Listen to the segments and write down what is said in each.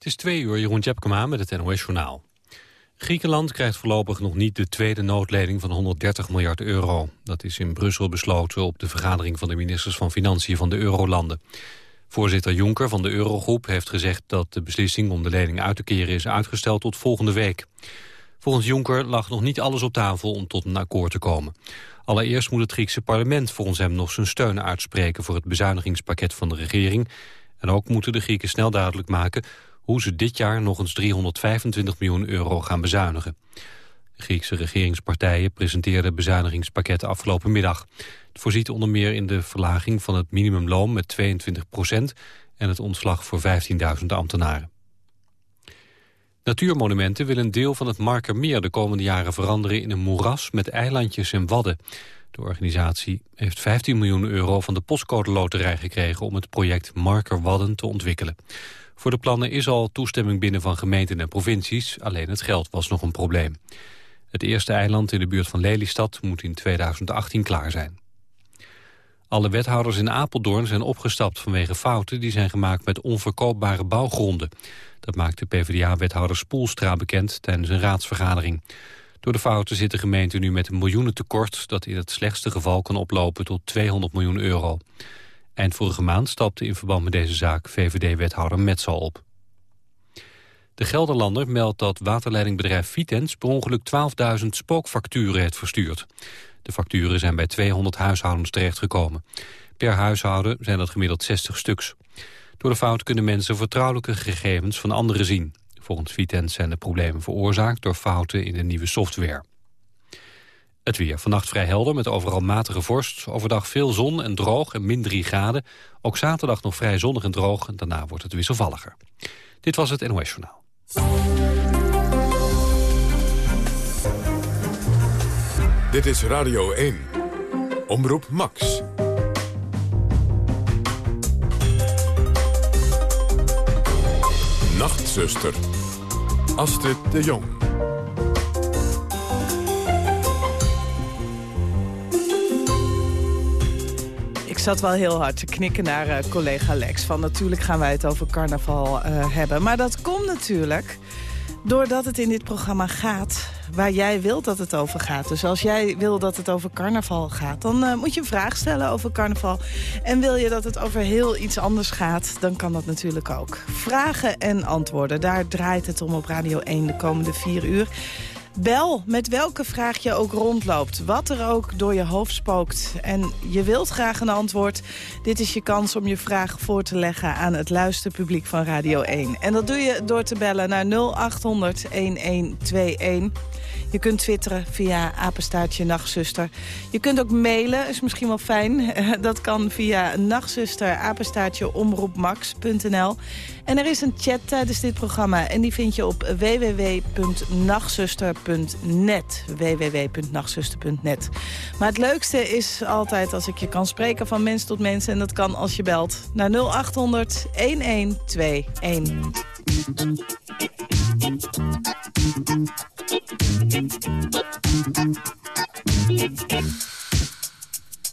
Het is twee uur, Jeroen Tjepkema met het NOS Journaal. Griekenland krijgt voorlopig nog niet de tweede noodlening van 130 miljard euro. Dat is in Brussel besloten op de vergadering van de ministers van Financiën van de Eurolanden. Voorzitter Juncker van de Eurogroep heeft gezegd dat de beslissing om de lening uit te keren is uitgesteld tot volgende week. Volgens Juncker lag nog niet alles op tafel om tot een akkoord te komen. Allereerst moet het Griekse parlement volgens hem nog zijn steun uitspreken voor het bezuinigingspakket van de regering. En ook moeten de Grieken snel duidelijk maken hoe ze dit jaar nog eens 325 miljoen euro gaan bezuinigen. De Griekse regeringspartijen presenteerden bezuinigingspakketten afgelopen middag. Het voorziet onder meer in de verlaging van het minimumloon met 22 procent en het ontslag voor 15.000 ambtenaren. Natuurmonumenten willen een deel van het Markermeer de komende jaren veranderen in een moeras met eilandjes en wadden. De organisatie heeft 15 miljoen euro van de postcode loterij gekregen om het project Marker Wadden te ontwikkelen. Voor de plannen is al toestemming binnen van gemeenten en provincies, alleen het geld was nog een probleem. Het eerste eiland in de buurt van Lelystad moet in 2018 klaar zijn. Alle wethouders in Apeldoorn zijn opgestapt vanwege fouten die zijn gemaakt met onverkoopbare bouwgronden. Dat maakte PvdA-wethouder Spoelstra bekend tijdens een raadsvergadering. Door de fouten zit de gemeente nu met een miljoenentekort... dat in het slechtste geval kan oplopen tot 200 miljoen euro. Eind vorige maand stapte in verband met deze zaak VVD-wethouder Metzal op. De Gelderlander meldt dat waterleidingbedrijf Vitens... per ongeluk 12.000 spookfacturen heeft verstuurd. De facturen zijn bij 200 huishoudens terechtgekomen. Per huishouden zijn dat gemiddeld 60 stuks. Door de fout kunnen mensen vertrouwelijke gegevens van anderen zien. Volgens Vitens zijn de problemen veroorzaakt door fouten in de nieuwe software. Het weer. Vannacht vrij helder met overal matige vorst. Overdag veel zon en droog en min 3 graden. Ook zaterdag nog vrij zonnig en droog. En daarna wordt het wisselvalliger. Dit was het NOS Journaal. Dit is Radio 1. Omroep Max. Nachtzuster. Astrid de Jong. Zat wel heel hard te knikken naar uh, collega Lex. Van natuurlijk gaan wij het over carnaval uh, hebben. Maar dat komt natuurlijk doordat het in dit programma gaat waar jij wilt dat het over gaat. Dus als jij wil dat het over carnaval gaat... dan uh, moet je een vraag stellen over carnaval. En wil je dat het over heel iets anders gaat... dan kan dat natuurlijk ook. Vragen en antwoorden, daar draait het om op Radio 1 de komende vier uur. Bel met welke vraag je ook rondloopt. Wat er ook door je hoofd spookt. En je wilt graag een antwoord. Dit is je kans om je vraag voor te leggen aan het luisterpubliek van Radio 1. En dat doe je door te bellen naar 0800 1121. Je kunt twitteren via apenstaartje nachtzuster. Je kunt ook mailen, is misschien wel fijn. Dat kan via nachtzuster omroepmax.nl. En er is een chat tijdens dit programma en die vind je op www.nachtzuster.net. www.nachtzuster.net. Maar het leukste is altijd als ik je kan spreken van mens tot mens. En dat kan als je belt naar 0800 1121.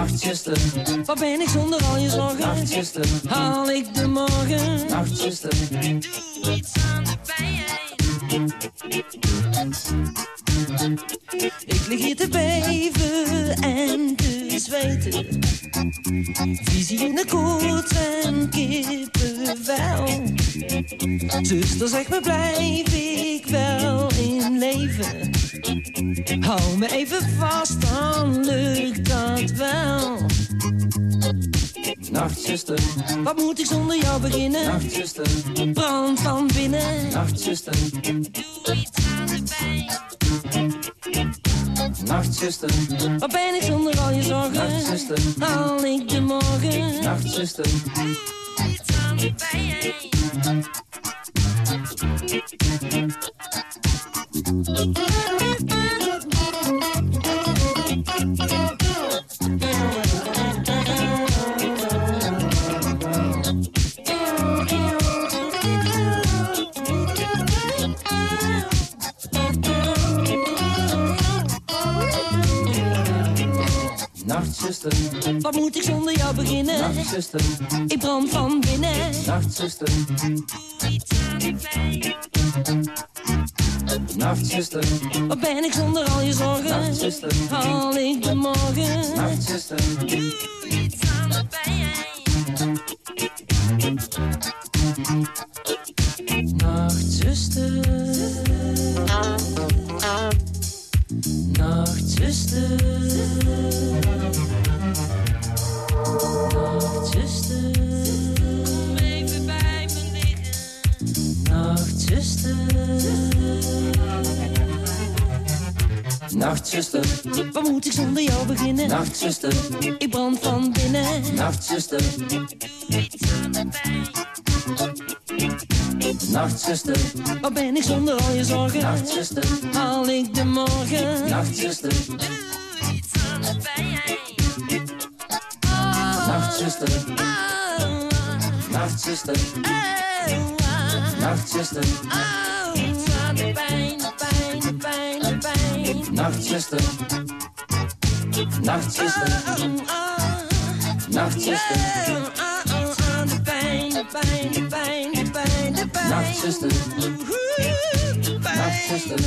Nachtzuster, wat ben ik zonder al je zorgen? Haal ik de morgen? Nachtzuster, doe iets aan de pijn. Ik lig hier te beven en te zweten. Visioenen koorts en kippenvel. Zuster, zeg me, blijf ik wel in leven? Hou me even vast, dan lukt dat wel. Nachtzuster, wat moet ik zonder jou beginnen? Nachtzuster, brand van binnen. Nachtzuster, doe iets aan de pijn. Nachtzuster, wat ben ik zonder al je zorgen? Nachtzuster, haal ik de morgen? Nachtzuster, doe iets aan de. Nachtzuster, wat moet ik zonder jou beginnen? Nachtzuster, ik brand van binnen. Nachtzuster, doe iets aan de pijn. Nachtzuster, wat ben ik zonder al je zorgen? Nachtzuster, haal ik de morgen? Nachtzuster, doe iets aan de pijn. Moet ik zonder jou beginnen? Nachtzuster, ik brand van binnen. Nachtzuster, doe iets aan de pijn. Nachtzuster, waar ben ik zonder al je zorgen? Nachtzuster, haal ik de morgen? Nachtzuster, doe iets aan de pijn. Nachtzuster, Nachtzuster, Nachtzuster, iets aan de pijn, de pijn, de pijn, de pijn. Nachtzuster, Nachtzuster, Nachtzuster. De pijn, de pijn, de pijn, de pijn, de pijn. Nachtzuster, Nachtzuster,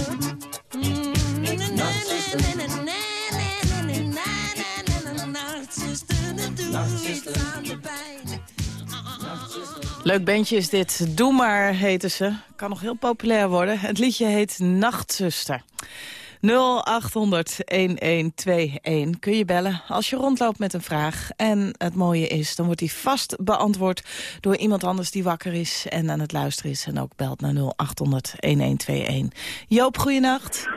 Leuk bandje is dit. Doe maar, heten ze. Kan nog heel populair worden. Het liedje heet Nachtzuster. 0800-1121 kun je bellen als je rondloopt met een vraag. En het mooie is, dan wordt die vast beantwoord door iemand anders die wakker is en aan het luisteren is. En ook belt naar 0800-1121. Joop, goeienacht.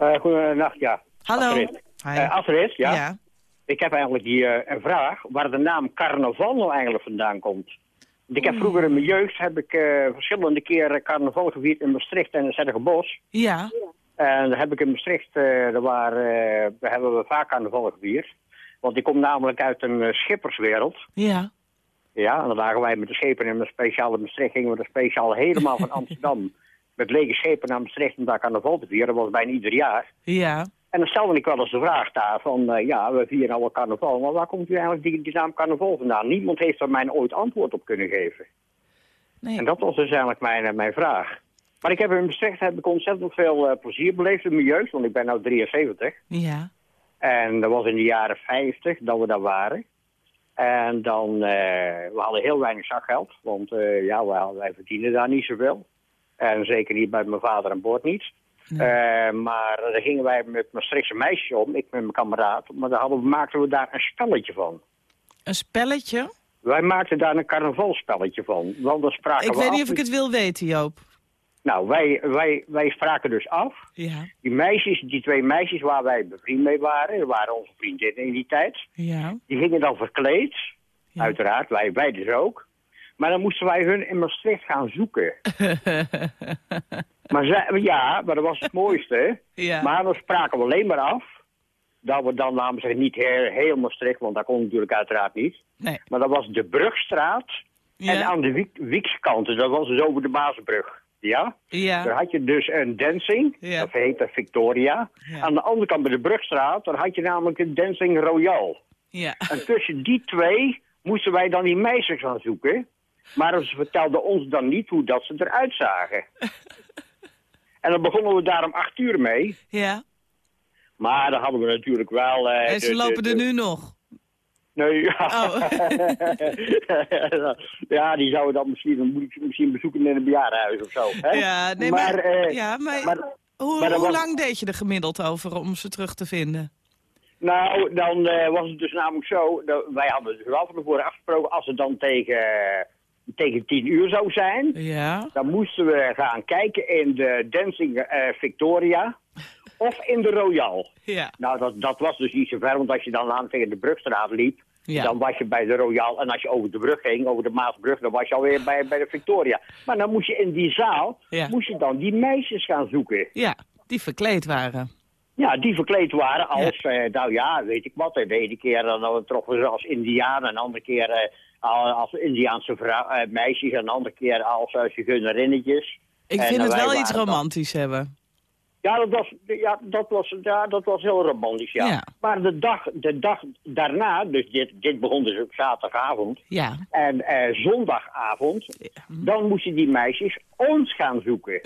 Uh, goedenacht, ja. Hallo. Astrid. Hi. Eh, Astrid, ja? ja. Ik heb eigenlijk hier een vraag waar de naam carnaval nou eigenlijk vandaan komt. Ik heb vroeger in mijn jeugd heb ik, eh, verschillende keren carnaval gevierd in Maastricht en in Zettergebos. Ja. En daar heb ik in Maastricht, eh, daar, waren, eh, daar hebben we vaak carnaval gevierd. Want ik kom namelijk uit een eh, schipperswereld. Ja. Ja, en dan lagen wij met de schepen in een speciale Maastricht. Gingen we er speciaal helemaal van Amsterdam met lege schepen naar Maastricht om daar carnaval te vieren. Dat was bijna ieder jaar. Ja. En dan stelde ik wel eens de vraag daar van, ja, we vieren al wel carnaval, maar waar komt u eigenlijk die, die naam carnaval vandaan? Niemand heeft er mij ooit antwoord op kunnen geven. Nee. En dat was dus eigenlijk mijn, mijn vraag. Maar ik heb in Maastricht heb ik ontzettend veel eh, plezier beleefd in mijn jeugd, want ik ben nu 73. Ja. En dat was in de jaren 50 dat we daar waren. En dan, eh, we hadden heel weinig zakgeld, want eh, ja, wij, wij verdienen daar niet zoveel. En zeker niet bij mijn vader aan boord niet. Maar daar gingen wij met Maastrichtse meisjes om, ik met mijn kameraad. Maar daar hadden, we- maakten we daar een spelletje van. Een spelletje? Wij maakten daar een carnavalspelletje van. Want dan spraken Ik we weet af- niet of ik het wil weten, Joop. Nou, wij, wij, wij spraken dus af. Ja. Die meisjes, die twee meisjes waar wij bevriend mee waren, waren onze vriendinnen in die tijd. Ja. Die gingen dan verkleed, Ja. uiteraard, wij, wij dus ook. Maar dan moesten wij hun in Maastricht gaan zoeken. maar zij, ja, maar dat was het mooiste. Ja. Maar dan spraken we alleen maar af. Dat we dan, laten we zeggen, niet heel, heel Maastricht, want dat kon natuurlijk uiteraard niet. Nee. Maar dat was de Brugstraat. Ja. En aan de Wiek, Wiekskant, dat was dus over de Bazenbrug. Ja? Daar Ja. had je dus een dancing, Ja. dat heette Victoria. Ja. Aan de andere kant bij de Brugstraat, daar had je namelijk een dancing Royal. Ja. En tussen die twee moesten wij dan die meisjes gaan zoeken. Maar ze vertelden ons dan niet hoe dat ze eruit zagen. en dan begonnen we daar om acht uur mee. Ja. Maar dan hadden we natuurlijk wel... eh, En ze de- de- lopen de- er nu nog. Nee, ja. Oh. ja, die zouden dan misschien, dan moet ik misschien bezoeken in een bejaardenhuis of zo. Hè? Ja, nee, maar, maar, eh, ja, maar, maar- hoe, was- lang deed je er gemiddeld over om ze terug te vinden? Nou, dan eh, was het dus namelijk zo, dat, wij hadden dus wel van tevoren afgesproken, als het dan tegen, tegen tien uur zou zijn, Ja. dan moesten we gaan kijken in de Dancing eh, Victoria of in de Royal. Ja. Nou, dat, dat was dus niet zo ver, want als je dan aan tegen de Brugstraat liep, Ja. dan was je bij de Royal. En als je over de brug ging, over de Maasbrug, dan was je alweer bij, bij de Victoria. Maar dan moest je in die zaal, Ja. moest je dan die meisjes gaan zoeken. Ja, die verkleed waren. Ja, die verkleed waren als, eh, nou ja, weet ik wat. De ene keer dan, dan troffen ze als indiaan en de andere keer eh, al- als Indiaanse vrouw, eh, meisjes en een andere keer als uh, zigeunerinnetjes. Ik En vind het wij wel iets dan- romantisch hebben. Ja, dat was, ja, dat was, ja, dat was heel romantisch, ja. Ja. Maar de dag, de dag daarna, dus dit, dit begon dus op zaterdagavond... Ja. en eh, zondagavond, dan moesten die meisjes ons gaan zoeken.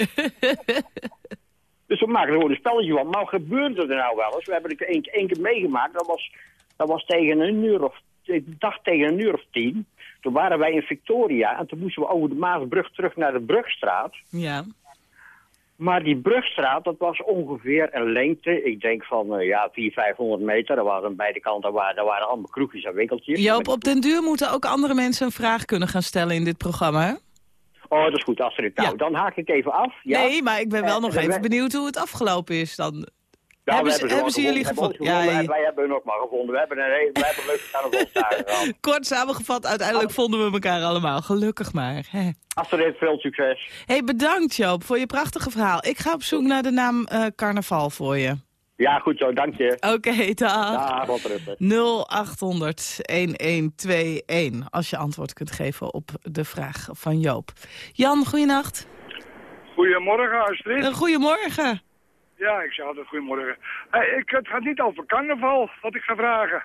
dus we maken er gewoon een spelletje van. Maar gebeurde er nou wel eens? We hebben het één, één keer meegemaakt. Dat was, dat was tegen een uur of... Ik dacht tegen een uur of tien. Toen waren wij in Victoria en toen moesten we over de Maasbrug terug naar de Brugstraat. Ja. Maar die brugstraat, dat was ongeveer een lengte, ik denk van eh, ja, 400, 500 meter. Er waren aan beide kanten waar, daar waren allemaal kroegjes en winkeltjes. Joop, op den duur moeten ook andere mensen een vraag kunnen gaan stellen in dit programma, hè? Oh, dat is goed, Astrid. Nou, Ja. dan haak ik even af. Ja? Nee, maar ik ben wel Eh, nog even benieuwd hoe het afgelopen is dan. Ja, hebben we ze- wel hebben ze jullie gevonden. Ja, wij hebben hun ook maar gevonden. We hebben een, hele- we hebben een leuke carnavalsdagen. Kort samengevat, uiteindelijk vonden we elkaar allemaal. Gelukkig maar. Astrid, veel succes. hey, bedankt Joop voor je prachtige verhaal. Ik ga op zoek naar de naam eh, Carnaval voor je. Ja, goed zo, dank je. Oké, dag. Dag, wat rustig. 0800-1121 als je antwoord kunt geven op de vraag van Joop. Jan, goeienacht. Goedemorgen, Astrid. Uh, goedemorgen. Ja, ik zeg altijd goedemorgen. Hey, ik, het gaat niet over carnaval, wat ik ga vragen.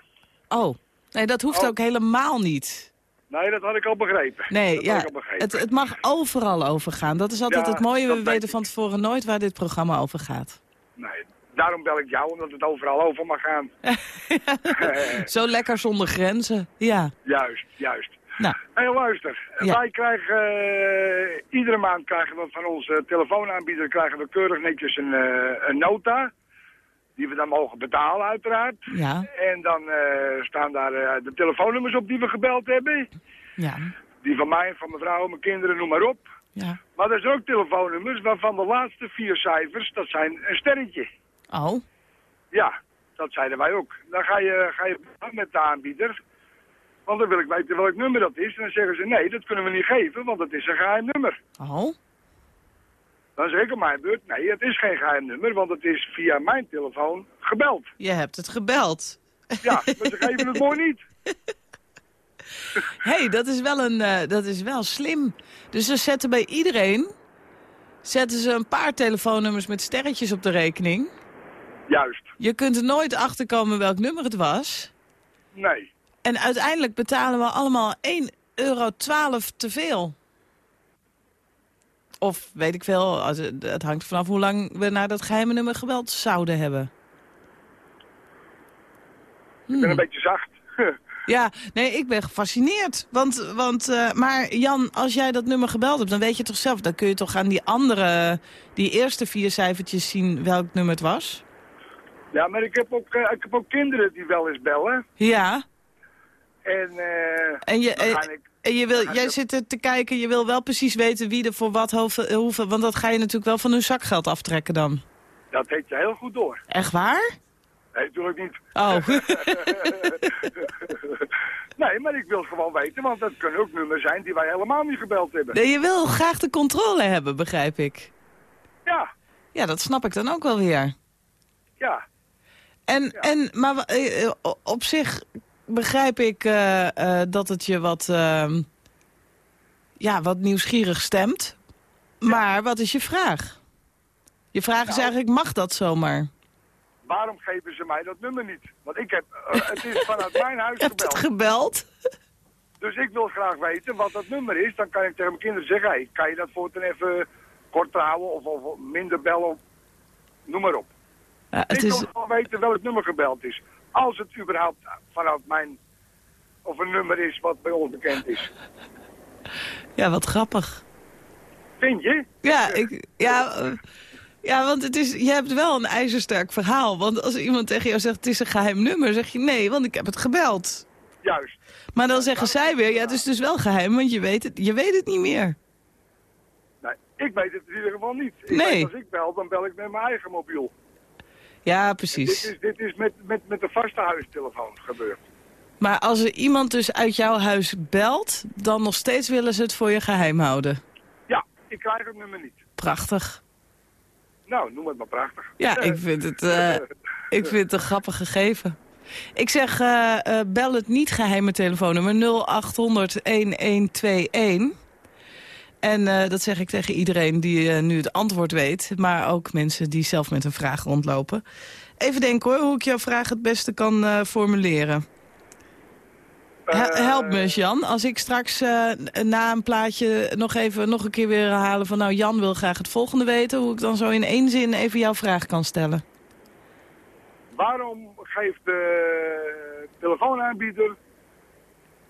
Oh, nee, dat hoeft Oh. ook helemaal niet. Nee, dat had ik al begrepen. Nee, dat ja, al begrepen. het, het mag overal over gaan. Dat is altijd Ja, het mooie. We weten van tevoren nooit waar dit programma over gaat. Nee, daarom bel ik jou, omdat het overal over mag gaan. Zo lekker zonder grenzen. Ja, juist, juist. Nou, Hé, luister. Ja. Wij krijgen, eh, iedere maand krijgen we van onze telefoonaanbieder krijgen we keurig netjes een, eh, een nota. Die we dan mogen betalen, uiteraard. ja, En dan eh, staan daar de telefoonnummers op die we gebeld hebben. ja, Die van mij, van mijn vrouw, mijn kinderen, noem maar op. ja. Maar er zijn ook telefoonnummers waarvan de laatste vier cijfers, dat zijn een sterretje. Oh, Ja, dat zeiden wij ook. Dan ga je, ga je met de aanbieder. Want dan wil ik weten welk nummer dat is. En dan zeggen ze, nee, dat kunnen we niet geven, want het is een geheim nummer. oh, Dan zeg ik op mijn beurt, nee, het is geen geheim nummer, want het is via mijn telefoon gebeld. je hebt het gebeld. Ja, maar ze geven het mooi niet. hey, dat is wel een, eh, dat is wel slim. Dus ze zetten bij iedereen, zetten ze een paar telefoonnummers met sterretjes op de rekening. Juist, Je kunt er nooit achter komen welk nummer het was. nee. En uiteindelijk betalen we allemaal 1,12 euro te veel. Of weet ik veel, het hangt vanaf hoe lang we naar dat geheime nummer gebeld zouden hebben. Ik ben een beetje zacht. Ja, nee, ik ben gefascineerd. Want, want eh, maar Jan, als jij dat nummer gebeld hebt, dan weet je toch zelf... dan kun je toch aan die andere, die eerste vier cijfertjes zien welk nummer het was? ja, maar ik heb, ook, eh, ik heb ook kinderen die wel eens bellen. Ja, En, eh en, je, en, ik... en je wil, jij ik- zit er te kijken, je wil wel precies weten wie er voor wat hoeveel, want dat ga je natuurlijk wel van hun zakgeld aftrekken dan. Dat heet je heel goed door. Echt waar? Nee, natuurlijk niet. Oh, nee, maar ik wil gewoon weten, want dat kunnen ook nummers zijn die wij helemaal niet gebeld hebben. nee, je wil graag de controle hebben, begrijp ik. Ja, Ja, dat snap ik dan ook wel weer. ja. En, en maar eh, eh, op zich begrijp ik eh, eh, dat het je wat, ehm, ja, wat nieuwsgierig stemt. Maar wat is je vraag? Je vraag is Nou. eigenlijk, mag dat zomaar? Waarom geven ze mij dat nummer niet? Want ik heb, eh, het is vanuit mijn huis hebt het gebeld. gebeld? Dus ik wil graag weten wat dat nummer is. Dan kan ik tegen mijn kinderen zeggen, hey, kan je dat voortaan even kort houden of, of minder bellen? Noem maar op. Ja, het ik is, wil gewoon weten welk nummer gebeld is. Als het überhaupt vanuit mijn... Of een nummer is wat bij ons bekend is. ja, wat grappig. Vind je? Ja, ik, ja, ja, want het is, je hebt wel een ijzersterk verhaal. Want als iemand tegen jou zegt, het is een geheim nummer, zeg je nee, want ik heb het gebeld. Juist. Maar dan zeggen zij weer, ja, het is dus wel geheim, want je weet het, je weet het niet meer. Nee, ik weet het in ieder geval niet. Ik Nee. weet, als ik bel, dan bel ik met mijn eigen mobiel. Ja, Dit precies. is, dit is met, met, met de vaste huistelefoon gebeurd. Maar als er iemand dus uit jouw huis belt, dan nog steeds willen ze het voor je geheim houden. Ja, ik krijg het nummer niet. Prachtig. Nou, noem het maar prachtig. Ja, ik vind het, eh, ik vind het een grappig gegeven. Ik zeg, eh, eh, bel het niet geheime telefoonnummer 0800-1121. En eh, dat zeg ik tegen iedereen die eh, nu het antwoord weet. Maar ook mensen die zelf met een vraag rondlopen. Even denken hoor, hoe ik jouw vraag het beste kan eh, formuleren. Hel- Help me eens, Jan. Als ik straks na een plaatje nog even nog een keer weer herhalen van... nou, Jan wil graag het volgende weten... hoe ik dan zo in één zin even jouw vraag kan stellen. Waarom geeft de telefoonaanbieder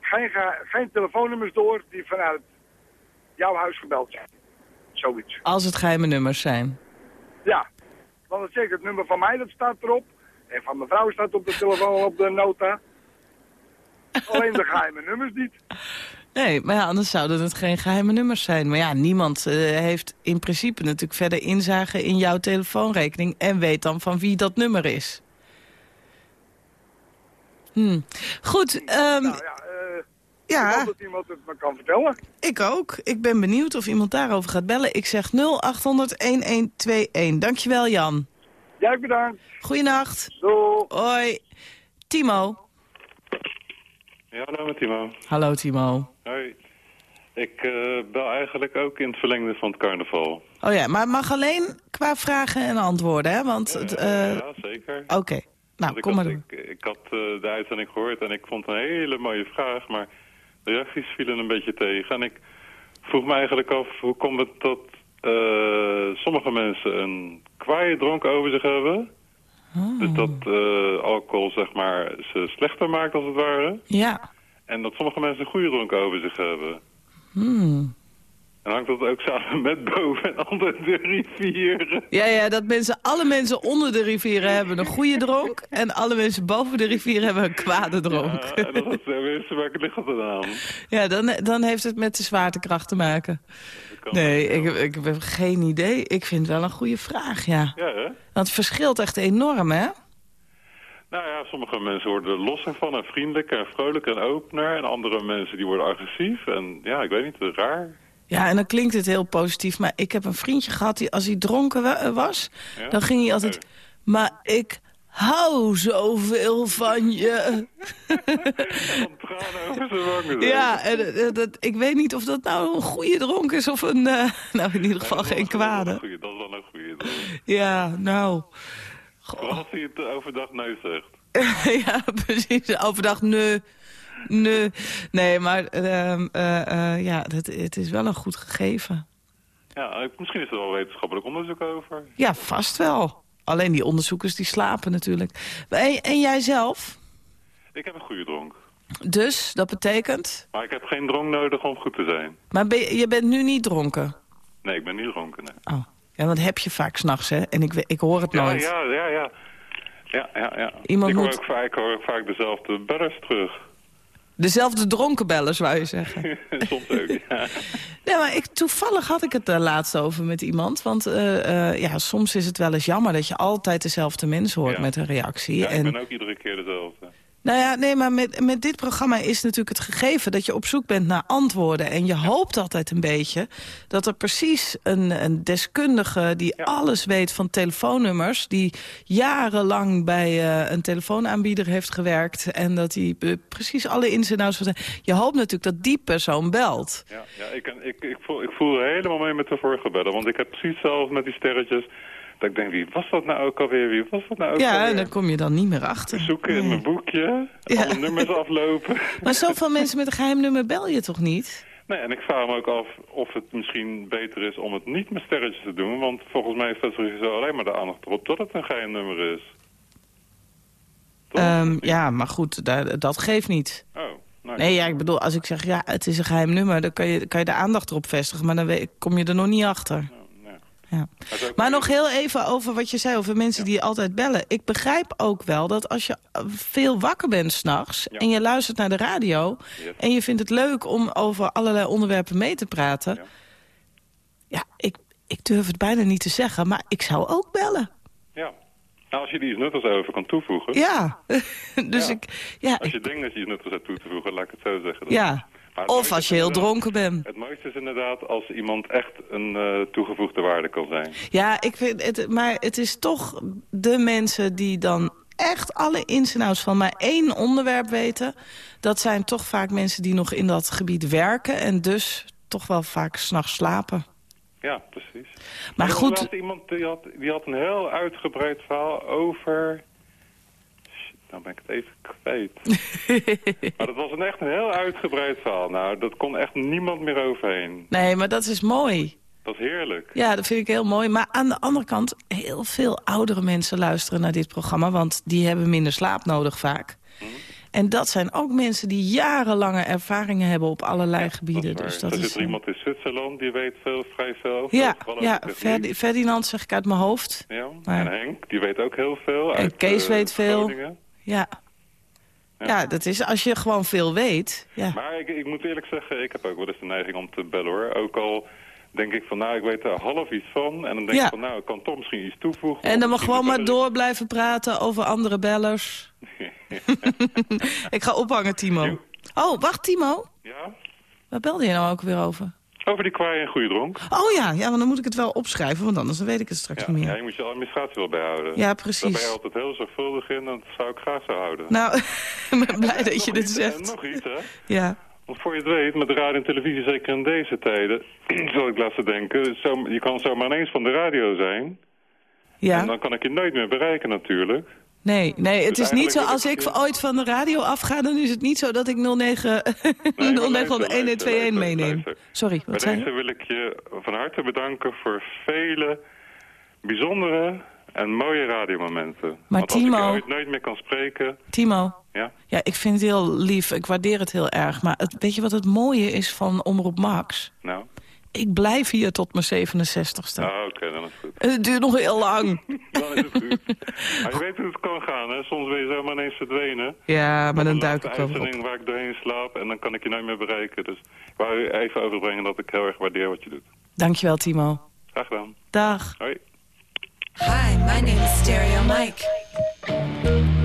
geen, ge- geen telefoonnummers door die vanuit jouw huis gebeld zijn? Zoiets. Als het geheime nummers zijn. Ja, want het zeker het nummer van mij, dat staat erop. En van mijn vrouw staat op de telefoon op de nota. Alleen de geheime nummers niet. Nee, maar ja, anders zouden het geen geheime nummers zijn. Maar ja, niemand eh, heeft in principe natuurlijk verder inzage in jouw telefoonrekening... en weet dan van wie dat nummer is. Hm. Goed, ehm, Nou ja, eh, ik ja, hoop dat iemand het me kan vertellen. ik ook. Ik ben benieuwd of iemand daarover gaat bellen. Ik zeg 0800-1121. Dankjewel, Jan. Jij bedankt. Goeienacht. Doei. Hoi. Timo. Ja, hallo met Timo. Hallo, Timo. Hoi. Ik eh, bel eigenlijk ook in het verlengde van het carnaval. Oh ja, maar het mag alleen qua vragen en antwoorden, hè? Want, het, eh, ja, zeker. oké. Nou, Want ik kom maar door. ik, ik had eh, de uitzending gehoord en ik vond het een hele mooie vraag, maar de reacties vielen een beetje tegen. En ik vroeg me eigenlijk af, hoe komt het dat eh, sommige mensen een kwaaie dronk over zich hebben? Oh. Dus dat eh, alcohol, zeg maar, ze slechter maakt als het ware. Ja. En dat sommige mensen een goede dronk over zich hebben. Hmm. En hangt dat ook samen met boven en onder de rivieren? Ja, ja, dat mensen, alle mensen onder de rivieren hebben een goede dronk... en alle mensen boven de rivieren hebben een kwade dronk. Ja, en dat is is, waar ligt het dan aan? Ja, dan, dan heeft het met de zwaartekracht te maken. Dat Nee, ik, ik heb geen idee. Ik vind het wel een goede vraag, ja. Ja, hè? Want het verschilt echt enorm, hè? Nou ja, sommige mensen worden er losser van en vriendelijk en vrolijk en opener. En andere mensen die worden agressief. En ja, ik weet niet, raar. Ja, en dan klinkt het heel positief. Maar ik heb een vriendje gehad, die als hij dronken wa- was... Ja? dan ging hij altijd... Maar ik hou zoveel van je. Ja, en, eh, dat, ik weet niet of dat nou een goede dronk is of een... eh, nou, in ieder geval geen kwade. Dat is wel een goede. Ja, nou... Vooral als hij het overdag nee zegt. ja, precies. Overdag, nee. Nee, nee maar ehm, eh, eh, ja, het, het is wel een goed gegeven. Ja, misschien is er wel wetenschappelijk onderzoek over. Ja, vast wel. Alleen die onderzoekers die slapen natuurlijk. En, en jij zelf? Ik heb een goede dronk. Dus, dat betekent... Maar ik heb geen dronk nodig om goed te zijn. Maar ben je, je bent nu niet dronken? Nee, ik ben niet dronken. Nee. Oh, ja, want heb je vaak s'nachts, hè? En ik, ik hoor het Ja, nooit. ja, ja, ja. Ja, ja, ja. Iemand ik hoor moet- ook vaak, ik hoor vaak dezelfde bellers terug. Dezelfde dronkenbellers, wou je zeggen. Soms ook, ja. Nee, maar ik, toevallig had ik het daar laatst over met iemand. Want eh, eh, ja, soms is het wel eens jammer dat je altijd dezelfde mens hoort Ja. met een reactie. ja en, ik ben ook iedere keer dezelfde. Nou ja, nee, maar met, met dit programma is natuurlijk het gegeven... dat je op zoek bent naar antwoorden. En je hoopt altijd een beetje dat er precies een, een deskundige... die Ja. alles weet van telefoonnummers... die jarenlang bij eh, een telefoonaanbieder heeft gewerkt... en dat hij eh, precies alle ins en outs van... Je hoopt natuurlijk dat die persoon belt. Ja, ja ik, ik, ik, voel, ik voel helemaal mee met de vorige bellen. Want ik heb precies hetzelfde met die sterretjes. Dat ik denk, wie was dat nou ook alweer? Wie was dat nou ook Ja, alweer? en dan kom je dan niet meer achter. Zoeken in mijn boekje, Ja. alle nummers aflopen. Maar zoveel mensen met een geheim nummer bel je toch niet? Nee, en ik vraag me ook af of het misschien beter is om het niet met sterretjes te doen. Want volgens mij vestigen ze alleen maar de aandacht erop dat het een geheim nummer is. Ehm, ja, maar goed, daar- dat geeft niet. Oh, nou, Nee, ja, ik bedoel, als ik zeg, ja, het is een geheim nummer... dan kan je, kan je de aandacht erop vestigen, maar dan kom je er nog niet achter. Ja. Maar nog heel even over wat je zei over mensen die altijd bellen. Ik begrijp ook wel dat als je eh, veel wakker bent s'nachts... Ja. en je luistert naar de radio... Yes. en je vindt het leuk om over allerlei onderwerpen mee te praten... Ja. ja, ik, ik durf het bijna niet te zeggen, maar ik zou ook bellen. Ja. Nou, als je die iets nuttigs over kan toevoegen. Ja, dus Ja. ik... Ja, Als ik- je denkt dat je iets nuttigs hebt toe te voegen, laat ik het zo zeggen. ja. Maar of als je heel dronken bent. Het mooiste is inderdaad als iemand echt een eh, toegevoegde waarde kan zijn. Ja, ik vind het, maar het is toch de mensen die dan echt alle ins en outs van maar één onderwerp weten... dat zijn toch vaak mensen die nog in dat gebied werken... en dus toch wel vaak s'nachts slapen. Ja, precies. Maar was goed- iemand die had, die had een heel uitgebreid verhaal over... Nou ben ik het even kwijt. maar dat was een echt een heel uitgebreid verhaal. Nou, dat kon echt niemand meer overheen. Nee, maar dat is mooi. Dat is heerlijk. Ja, dat vind ik heel mooi. Maar aan de andere kant, heel veel oudere mensen luisteren naar dit programma... want die hebben minder slaap nodig vaak. Mhm. En dat zijn ook mensen die jarenlange ervaringen hebben op allerlei gebieden. Dat is dus dat er is, zit er iemand in Zwitserland, die weet veel, vrij veel ja, ja Ferdinand zeg ik uit mijn hoofd. Ja, Maar- en Henk, die weet ook heel veel. En uit, Kees eh, weet veel. Groningen. Ja. Ja, dat is als je gewoon veel weet. Ja. Maar ik, ik moet eerlijk zeggen, ik heb ook wel eens de neiging om te bellen hoor. Ook al denk ik van, nou, ik weet er half iets van. En dan denk Ja. ik van, nou, ik kan toch misschien iets toevoegen. En dan mag gewoon maar door blijven praten over andere bellers. ik ga ophangen, Timo. Oh, wacht, Timo. Ja? Waar belde je nou ook weer over? Over die kwaai en goede dronk. Oh ja, ja, want dan moet ik het wel opschrijven, want anders weet ik het straks Ja, niet ja, meer. je moet je administratie wel bijhouden. Ja, precies. Daar ben je altijd heel zorgvuldig in en dat zou ik graag zo houden. Nou, ik ben blij dat je dit iets, En zegt. nog iets, hè. Ja. Want voor je het weet, met radio en televisie, zeker in deze tijden, zal ik laten denken, zo, je kan zomaar ineens van de radio zijn. En Ja, dan kan ik je nooit meer bereiken natuurlijk. Nee, nee, het Dus is niet zo als ik ooit van de radio afga, dan is het niet zo dat ik 09 maar 09 luister, 1121 luister, meeneem. Sorry, Bij wat deze je? wil ik je van harte bedanken voor vele bijzondere en mooie radiomomenten. Maar Want als ik Timo- nooit meer kan spreken, Timo, ja, ja, ik vind het heel lief, ik waardeer het heel erg. Maar het, weet je wat het mooie is van Omroep Max? nou, Ik blijf hier tot mijn 67ste. ah, oké, dan is het goed. En Het duurt nog heel lang. Dan is het goed. maar je weet hoe het kan gaan, hè. Soms ben je zomaar ineens verdwenen. Ja, maar dan duik ik wel weer op. waar ik doorheen slaap en dan kan ik je nooit meer bereiken. Dus ik wou je even overbrengen dat ik heel erg waardeer wat je doet. Dankjewel, Timo. Graag gedaan. Dag. Hoi. Hi, my name is Stereo Mike.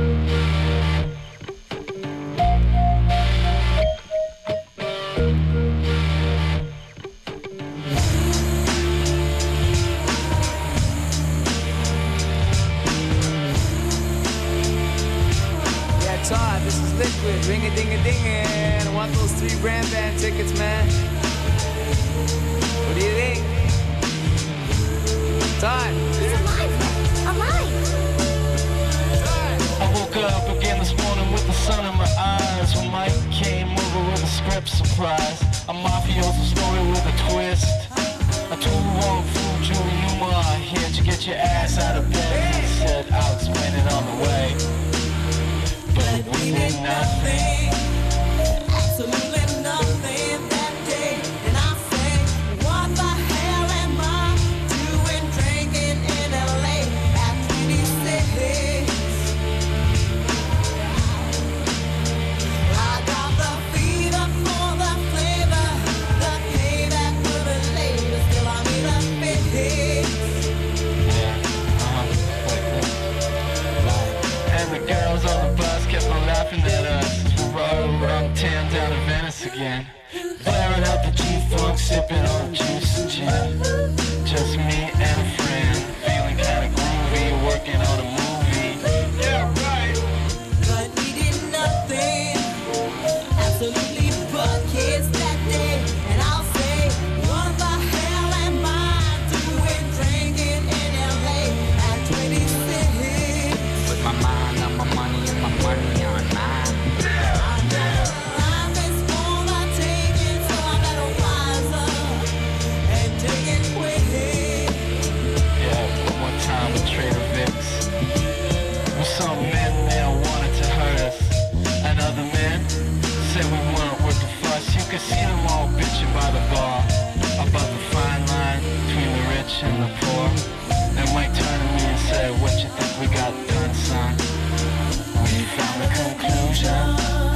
Ding a ding and I want those three brand band tickets, man. What do you think? Todd. I woke up again this morning with the sun in my eyes. When Mike came over with a script surprise. A mafioso story with a twist. A two-wrong fool, Julie Newmar Here to get your ass out of bed. He said, I'll explain it on the way We did nothing. Absolutely sipping on juice and gin. Just me and a friend, feeling kinda groovy, working on 人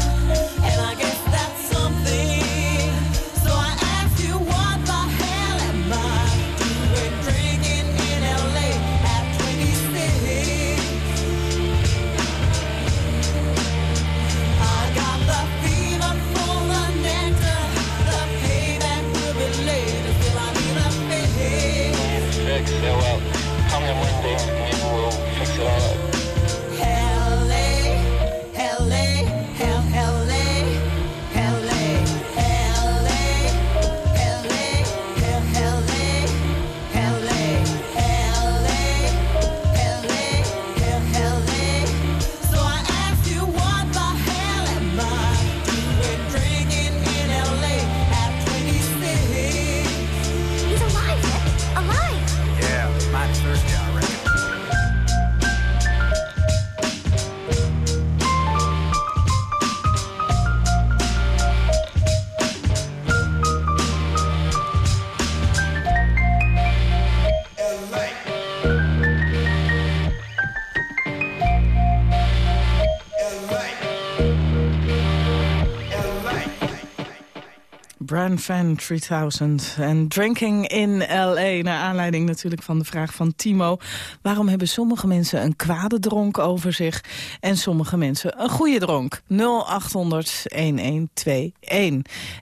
Bran Fan 3000 en Drinking in L.A. Naar aanleiding natuurlijk van de vraag van Timo. Waarom hebben sommige mensen een kwade dronk over zich... en sommige mensen een goede dronk? 0800-1121.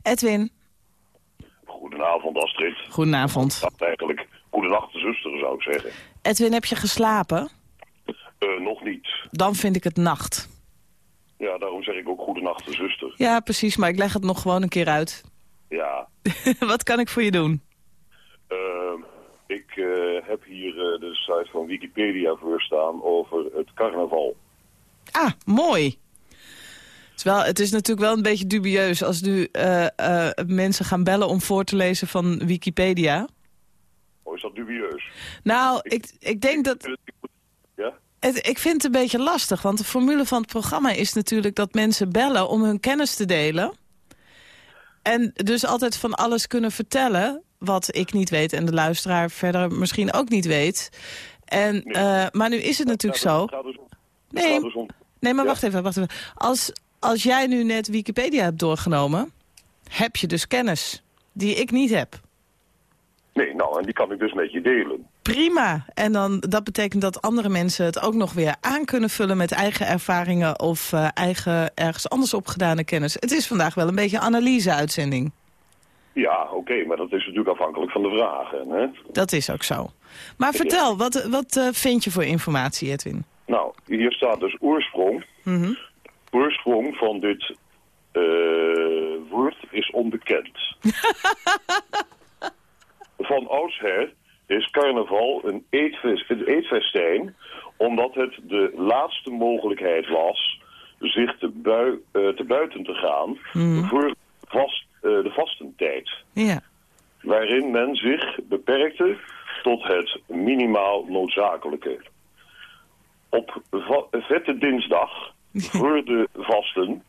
Edwin, Goedenavond, Astrid. goedenavond. Dat eigenlijk. Goedenacht, zuster, zou ik zeggen. Edwin, heb je geslapen? Eh, nog niet. Dan vind ik het nacht. Ja, daarom zeg ik ook goedenacht, zuster. Ja, precies, maar ik leg het nog gewoon een keer uit. Wat kan ik voor je doen? ehm, ik eh, heb hier eh, de site van Wikipedia voor staan over het carnaval. Ah, mooi. Het is, wel, het is natuurlijk wel een beetje dubieus als nu eh, mensen gaan bellen om voor te lezen van Wikipedia. Oh, is dat dubieus? Nou, ik, ik denk dat... Ja? Het, ik vind het een beetje lastig, want de formule van het programma is natuurlijk dat mensen bellen om hun kennis te delen. En dus altijd van alles kunnen vertellen wat ik niet weet en de luisteraar verder misschien ook niet weet. En, eh, maar nu is het natuurlijk zo... gaat dus Nee, gaat dus Nee, maar Ja? wacht even, wacht even. Als, als jij nu net Wikipedia hebt doorgenomen, heb je dus kennis die ik niet heb. Nee, nou, en die kan ik dus met je delen. Prima. En dan, dat betekent dat andere mensen het ook nog weer aan kunnen vullen met eigen ervaringen of eh, eigen ergens anders opgedane kennis. Het is vandaag wel een beetje een analyse-uitzending. Ja, oké, maar dat is natuurlijk afhankelijk van de vragen, hè? Dat is ook zo. Maar vertel, wat, wat eh, vind je voor informatie, Edwin? Nou, hier staat dus oorsprong. Mhm. Oorsprong van dit eh, woord is onbekend. van oudsher is carnaval een, eetfest, een eetfestijn, omdat het de laatste mogelijkheid was zich te, bui, eh, te buiten te gaan voor vast, eh, de vastentijd Ja. waarin men zich beperkte tot het minimaal noodzakelijke. Op vette dinsdag, voor de vasten,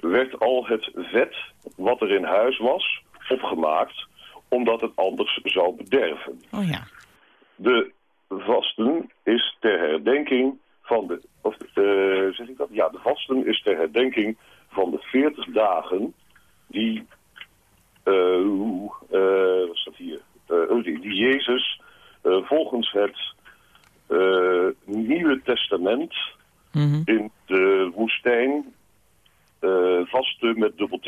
werd al het vet wat er in huis was opgemaakt, omdat het anders zou bederven. Oh ja. De vasten is ter herdenking van de... Of, eh, zeg ik dat? Ja, de vasten is ter herdenking van de 40 dagen die... hoe, eh, wat staat hier? Oh, die, die Jezus volgens het Nieuwe Testament in de woestijn vastte met dubbel T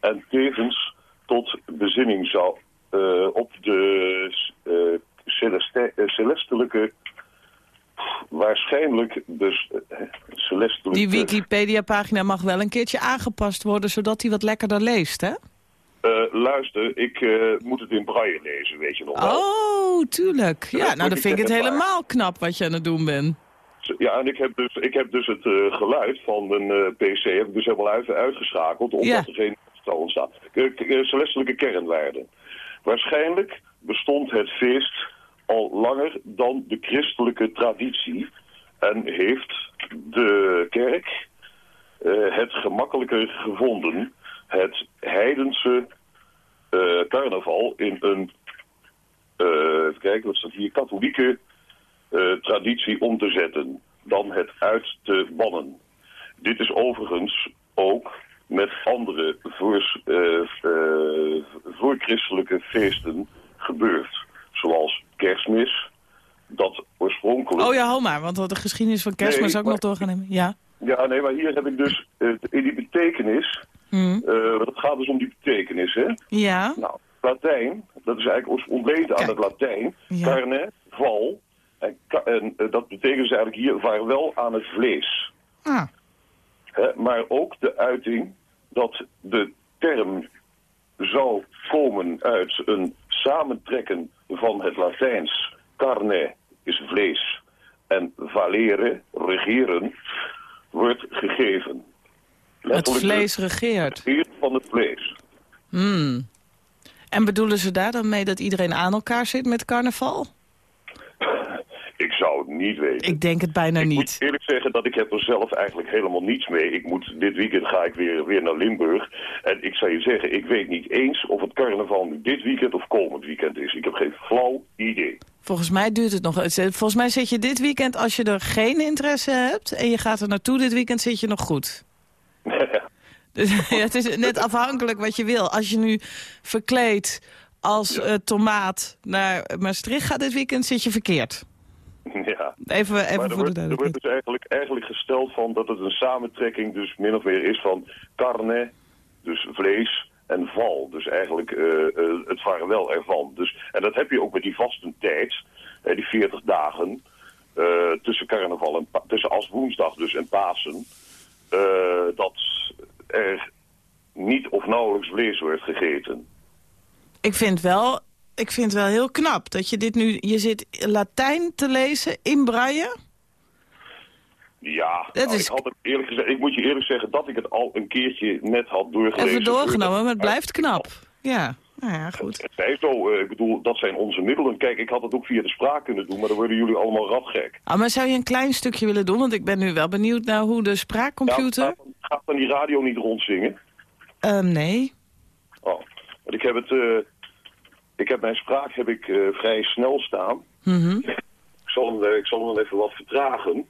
en tevens tot bezinning zou eh, op de eh, celeste- eh, celestelijke, waarschijnlijk dus celestelijke... Die Wikipedia-pagina mag wel een keertje aangepast worden, zodat hij wat lekkerder leest, hè? Luister, ik moet het in braille lezen, weet je nog wel. Oh, tuurlijk. Ja, nou dan vind ik het maar. helemaal knap wat je aan het doen bent. Ja, en ik heb dus, ik heb dus het geluid van een PC heb ik dus helemaal uit, uitgeschakeld, omdat Ja. er geen ontstaat. K- eh, celestelijke kernwaarden. Waarschijnlijk bestond het feest al langer dan de christelijke traditie en heeft de kerk eh, het gemakkelijker gevonden het heidense eh, carnaval in een, eh even kijken, wat staat hier, katholieke eh, traditie om te zetten dan het uit te bannen. Dit is overigens ook met andere voor, eh, eh, voorchristelijke feesten gebeurd. Zoals kerstmis, dat oorspronkelijk... Oh ja, hou maar, want de geschiedenis van kerstmis Nee, ook nog door gaan nemen. Ja. Ja, nee, maar hier heb ik dus eh, in die betekenis... Want het gaat dus om die betekenis, hè? Ja. Nou, Latijn, dat is eigenlijk ontleend aan het Latijn. Ja. Carne, val. En, dat betekent dus eigenlijk hier vaarwel aan het vlees. Ah. Maar ook de uiting dat de term zou komen uit een samentrekken van het Latijns carne is vlees en valere, regeren, wordt gegeven. Het vlees regeert. Het van het vlees. Hmm. En bedoelen ze daar dan mee dat iedereen aan elkaar zit met carnaval? Ik zou het niet weten. Ik denk het bijna Ik niet. moet eerlijk zeggen dat ik heb er zelf eigenlijk helemaal niets mee. Ik moet, dit weekend ga ik weer, weer naar Limburg. En ik zou je zeggen, ik weet niet eens of het carnaval nu dit weekend of komend weekend is. Ik heb geen flauw idee. Volgens mij duurt het nog. Volgens mij zit je dit weekend, als je er geen interesse hebt... en je gaat er naartoe dit weekend, zit je nog goed. Dus, ja, het is net afhankelijk wat je wil. Als je nu verkleed als eh, tomaat naar Maastricht gaat dit weekend, zit je verkeerd. Ja. Even, even maar voor er de wordt, er wordt dus eigenlijk, eigenlijk gesteld van dat het een samentrekking dus min of meer is van carne, dus vlees, en val. Dus eigenlijk eh, eh, het vaarwel ervan. Dus, en dat heb je ook met die vastentijd, eh, die 40 dagen, tussen carnaval en tussen als woensdag dus en Pasen, dat er niet of nauwelijks vlees wordt gegeten. Ik vind wel... Ik vind wel heel knap dat je dit nu... Je zit Latijn te lezen in braille. Ja, Dat nou, is- ik, had het eerlijk gezegd, ik moet je eerlijk zeggen dat ik het al een keertje net had doorgelezen. Even doorgenomen, maar het blijft knap. Ja, nou ja, goed. Het zij zo, eh, ik bedoel, dat zijn onze middelen. Kijk, ik had het ook via de spraak kunnen doen, maar dan worden jullie allemaal radgek. Ah, maar zou je een klein stukje willen doen? Want ik ben nu wel benieuwd naar hoe de spraakcomputer... Ja, gaat dan die radio niet rondzingen? Ehm, nee. Oh, want ik heb het, eh, ik heb mijn spraak heb ik eh, vrij snel staan. Mhm. Ik zal hem, eh, ik zal hem even wat vertragen.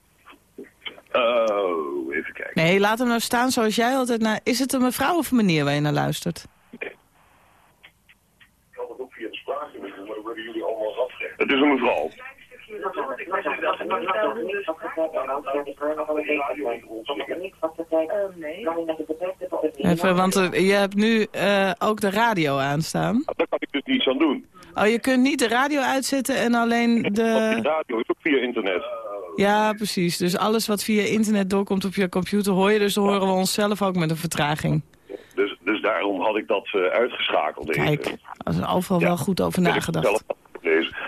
Oh, even kijken. Nee, laat hem nou staan zoals jij altijd naar... Is het een mevrouw of een meneer waar je naar luistert? Ik had het ook via de spraak maar dan worden jullie allemaal radgek. Het is een mevrouw. Even, want er- je hebt nu eh, ook de radio aanstaan. Daar kan ik dus niets aan doen. Oh, je kunt niet de radio uitzetten en alleen De de... radio is ook via internet. Ja, precies. Dus alles wat via internet doorkomt op je computer hoor je. Dus dan horen we onszelf ook met een vertraging. Dus, dus daarom had ik dat eh, uitgeschakeld. Kijk, er is overal wel goed over nagedacht.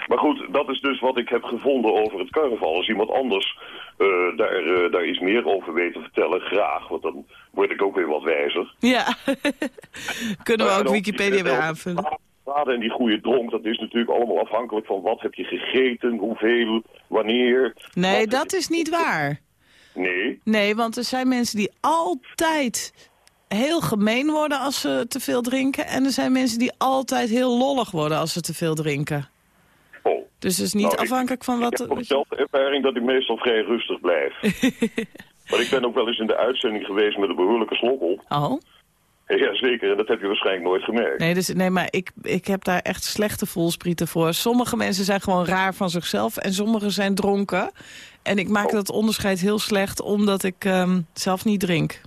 Maar goed, dat is dus wat ik heb gevonden over het carnaval. Als iemand anders eh, daar, eh, daar iets meer over weet te vertellen, graag. Want dan word ik ook weer wat wijzer. Ja, kunnen we ook Wikipedia weer aanvullen. En die goede dronk, dat is natuurlijk allemaal afhankelijk van wat heb je gegeten, hoeveel, wanneer. Nee, dat is niet waar. Nee, Nee, want er zijn mensen die altijd heel gemeen worden als ze te veel drinken. En er zijn mensen die altijd heel lollig worden als ze te veel drinken. Oh. Dus het is niet Nou, ik- afhankelijk van ik wat... heb ook zelf de ervaring dat ik meestal vrij rustig blijf. maar ik ben ook wel eens in de uitzending geweest met een behoorlijke slok op. Oh? Ja, zeker. En dat heb je waarschijnlijk nooit gemerkt. Nee, dus, nee maar ik, ik heb daar echt slechte voelsprieten voor. Sommige mensen zijn gewoon raar van zichzelf en sommigen zijn dronken. En ik maak dat onderscheid heel slecht omdat ik ehm, zelf niet drink.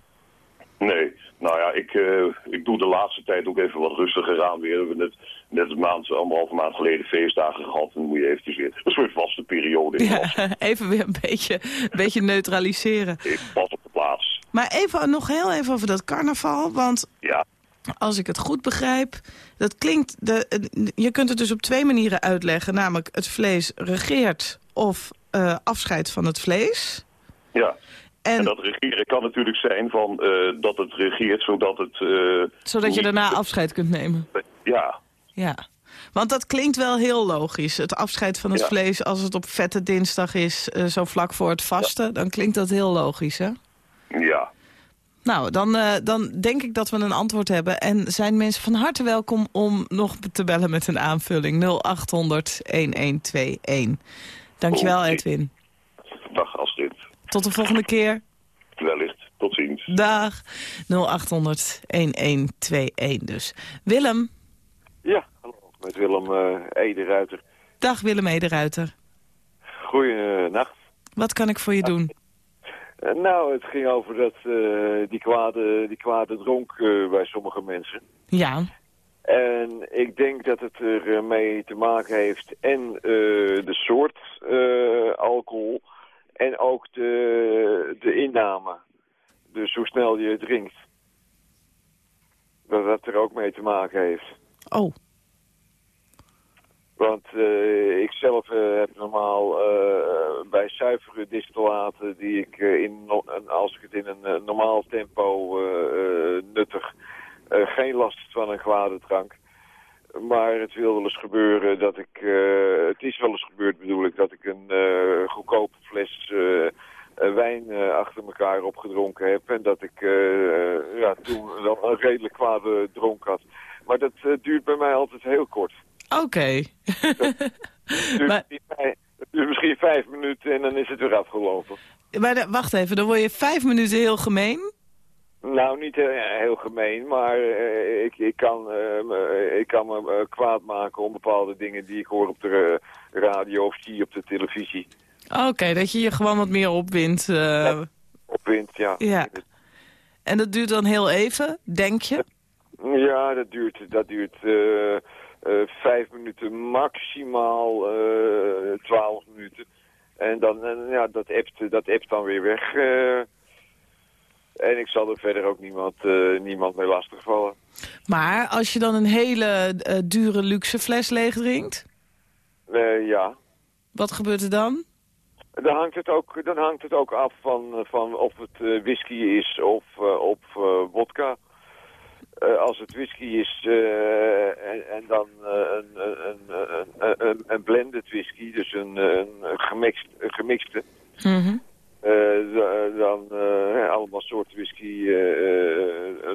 Nee. Nou ja, ik, eh, ik doe de laatste tijd ook even wat rustiger aan weer. We hebben net een maand, anderhalve maand geleden feestdagen gehad. En dan moet je eventjes weer een soort vaste periode in. Ja, even weer een beetje, een beetje neutraliseren. Even pas op de plaats. Maar even, nog heel even over dat carnaval. Want Ja. als ik het goed begrijp, dat klinkt... De, je kunt het dus op twee manieren uitleggen. Namelijk het vlees regeert of eh, afscheid van het vlees. Ja. En, En, dat regeren kan natuurlijk zijn van eh, dat het regeert zodat het... eh, zodat je daarna afscheid kunt nemen. Ja, Ja. Want dat klinkt wel heel logisch. Het afscheid van het Ja. vlees als het op vette dinsdag is, eh, zo vlak voor het vasten, dan klinkt dat heel logisch, hè? ja. Nou, dan, eh, dan denk ik dat we een antwoord hebben. En zijn mensen van harte welkom om nog te bellen met een aanvulling. 0800-1121. Dankjewel. Edwin. Dag Astrid. Tot de volgende keer. Wellicht. Tot ziens. Dag. 0800-1121 dus. Willem. Ja, hallo. Met Willem eh Ederuiter. Dag Willem Ederuiter. Goeienacht. Wat kan ik voor je doen? Eh, nou, het ging over dat, eh, die, kwade, die kwade dronk bij sommige mensen. Ja. En ik denk dat het er eh, mee te maken heeft en de soort alcohol en ook de, de inname. Dus hoe snel je drinkt. Dat dat er ook mee te maken heeft. Oh. Want eh, ik zelf eh, heb normaal eh, bij zuivere distillaten die ik in als ik het in een normaal tempo nuttig, geen last van een kwade drank. Maar het wil wel eens gebeuren dat ik, het is wel eens gebeurd bedoel ik, dat ik een goedkope fles wijn achter elkaar opgedronken heb. En dat ik ja, toen dan een redelijk kwade dronk had. Maar dat eh, duurt bij mij altijd heel kort. Oké. Het duurt, misschien vijf, het duurt misschien vijf minuten en dan is het weer afgelopen. Maar de- wacht even, dan word je vijf minuten heel gemeen. Nou, niet heel, heel gemeen, maar eh, ik, ik, kan, eh, me- ik kan me kwaad maken om bepaalde dingen die ik hoor op de radio of zie op de televisie. Oké, dat je je gewoon wat meer opwindt. eh, Opwint, ja. ja. En dat duurt dan heel even, denk je? Ja, dat duurt, dat duurt eh, eh, vijf minuten, maximaal eh, twaalf minuten. En dan, ja, dat appt, dat appt dan weer weg. en ik zal er verder ook niemand, eh, niemand mee lastigvallen. Maar als je dan een hele dure luxe fles leeg drinkt, ja. wat gebeurt er dan? Dan hangt het ook, dan hangt het ook af van, van of het whisky is of, eh, of eh, als het whisky is eh, en, en dan eh, een, een, een, een, blended whisky, dus een, een, gemixt, gemixte, eh, d- dan eh, allemaal soorten whisky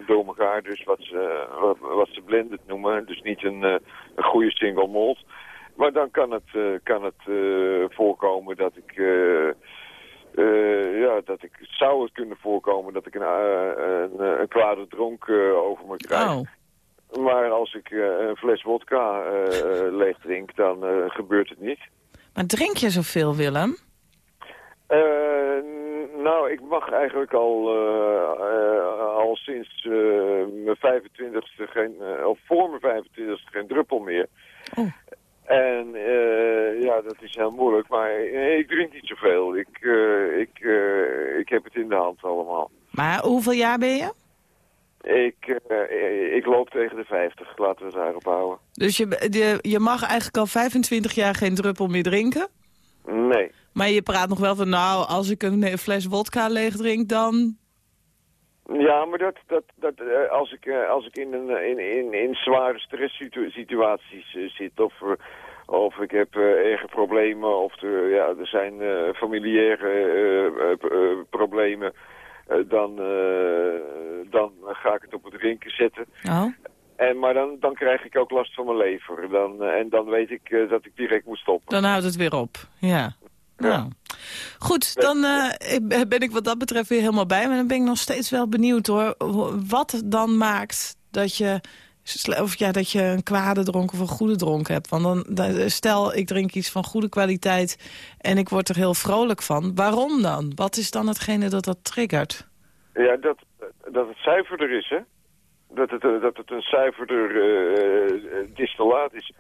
door elkaar, dus wat ze, wat, wat ze blended noemen, dus niet een, een goede single malt. Maar dan kan het, eh, kan het eh, voorkomen dat ik, eh, eh, ja, dat ik, zou het kunnen voorkomen dat ik een, eh, een, een kwade dronk eh, over me krijg. Oh. Maar als ik eh, een fles wodka eh, leeg drink, dan eh, gebeurt het niet. Maar drink je zoveel, Willem? Eh, nou, ik mag eigenlijk al, eh, eh, al sinds eh, mijn 25ste, geen, eh, of voor mijn 25ste, geen druppel meer. En eh, ja, dat is heel moeilijk, maar ik drink niet zoveel. Ik, eh, ik, eh, ik heb het in de hand allemaal. Maar hoeveel jaar ben je? Ik, ik loop tegen de 50, laten we het daarop houden. Dus je, je, je mag eigenlijk al 25 jaar geen druppel meer drinken? Nee. Maar je praat nog wel van, nou, als ik een fles wodka leeg drink, dan... Ja, maar dat, dat, dat, als, ik, als ik in, een, in, in, in zware stresssituaties zit of, of ik heb eh, erge problemen of er, ja, er zijn eh, familiaire eh, problemen, dan, dan ga ik het op het drinken zetten. Oh. En, maar dan, dan krijg ik ook last van mijn lever. Dan, en dan weet ik dat ik direct moet stoppen. Dan houdt het weer op. Ja. Nou. Goed, dan ben ik wat dat betreft weer helemaal bij. Maar dan ben ik nog steeds wel benieuwd hoor. ho- Wat dan maakt dat je, of ja, dat je een kwade dronk of een goede dronk hebt. Want dan, stel, ik drink iets van goede kwaliteit en ik word er heel vrolijk van. Waarom dan? Wat is dan hetgene dat dat triggert? Ja, dat, dat het zuiverder is, hè? Dat het, eh, dat het een zuiverder eh, eh, distillaat is.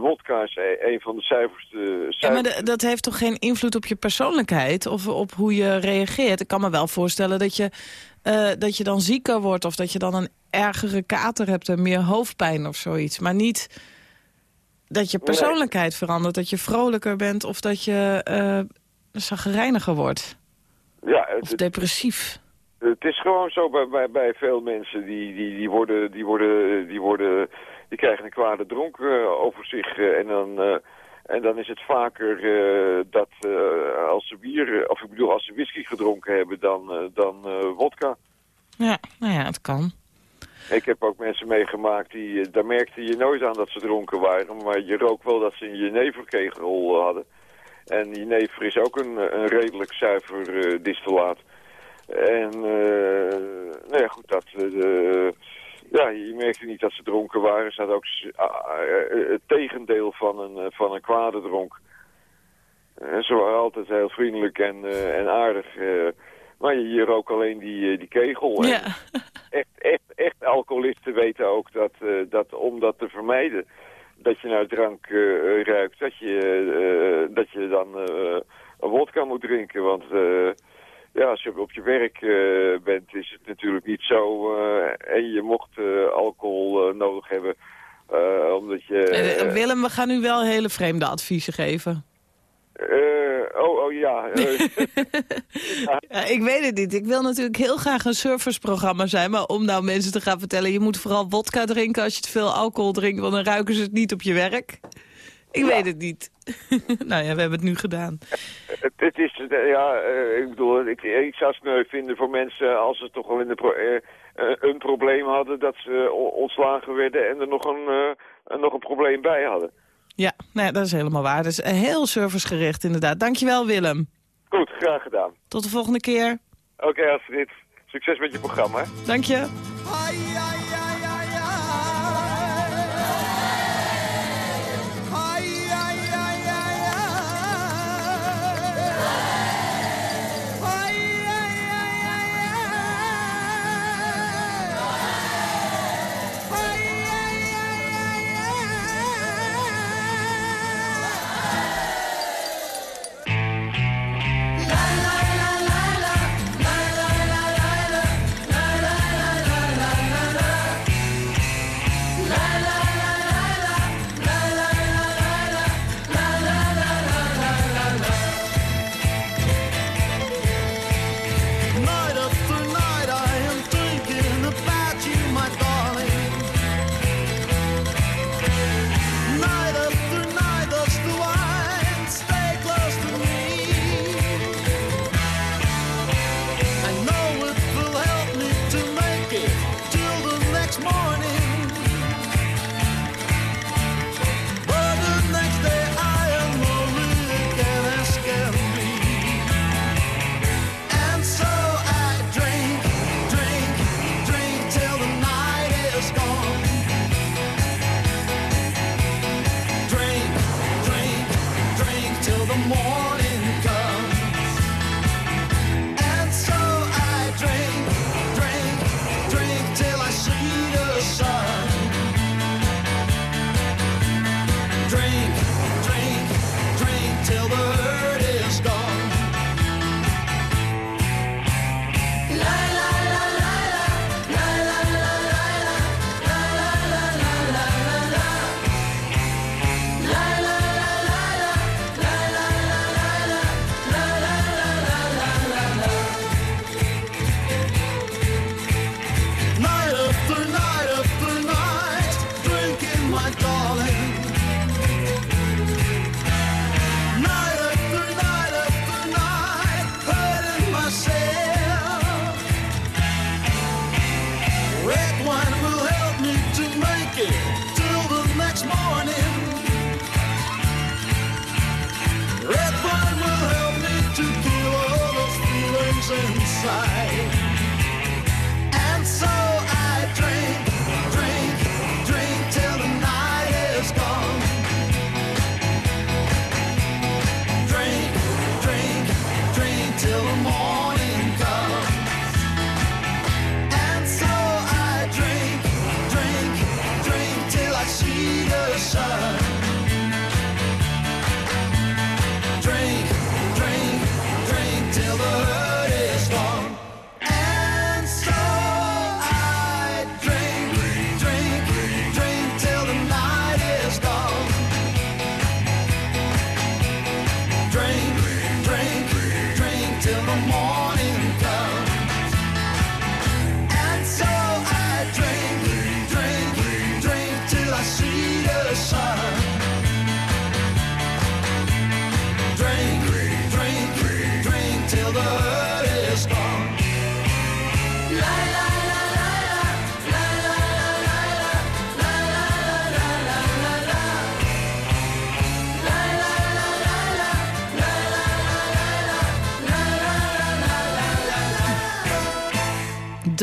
Wodka is e- een van de zuiverste... Ja, maar de- dat heeft toch geen invloed op je persoonlijkheid of op hoe je reageert? Ik kan me wel voorstellen dat je, eh, dat je dan zieker wordt... of dat je dan een ergere kater hebt en meer hoofdpijn of zoiets. Maar niet dat je persoonlijkheid verandert, dat je vrolijker bent... of dat je zagrijniger wordt ja, het, of depressief. het is gewoon zo bij, bij, bij veel mensen. Die, die, die, worden, die, worden, die, worden, die krijgen een kwade dronk eh, over zich. en, dan, en dan is het vaker eh, dat eh, als ze bier... eh, of ik bedoel, als ze whisky gedronken hebben dan, eh, dan wodka. Ja, nou ja, het kan. Ik heb ook mensen meegemaakt, die, daar merkte je nooit aan dat ze dronken waren. Maar je rook wel dat ze een jeneverkegel hadden. En jenever is ook een, een redelijk zuiver distillaat. En, nou ja, goed, dat... ja, je merkte niet dat ze dronken waren. Ze hadden ook het tegendeel van een, eh, van een kwade dronk. Eh, ze waren altijd heel vriendelijk en, eh, en aardig. maar je, je rook alleen die, die kegel. Ja. echt, echt, echt alcoholisten weten ook dat, dat om dat te vermijden, dat je naar drank eh, ruikt, dat je, dat je dan een wodka moet drinken. Want eh, ja, als je op je werk eh, bent, is het natuurlijk niet zo. eh, en je mocht eh, alcohol nodig hebben, omdat je... Willem, we gaan nu wel hele vreemde adviezen geven. oh, oh ja. Ja, ik weet het niet. Ik wil natuurlijk heel graag een surfersprogramma zijn. Maar om nou mensen te gaan vertellen... je moet vooral wodka drinken als je te veel alcohol drinkt... want dan ruiken ze het niet op je werk. Ik weet het niet. nou ja, we hebben het nu gedaan. Het, is, eh, ja, eh, ik bedoel, ik, ik zou sneu vinden voor mensen als ze toch wel in de eh, een probleem hadden dat ze ontslagen werden en er nog een, nog een probleem bij hadden. Ja, nou dat is helemaal waar. Dus heel servicegericht inderdaad. Dankjewel Willem. Goed, graag gedaan. Tot de volgende keer. Oké okay, Astrid, succes met je programma. Dank je.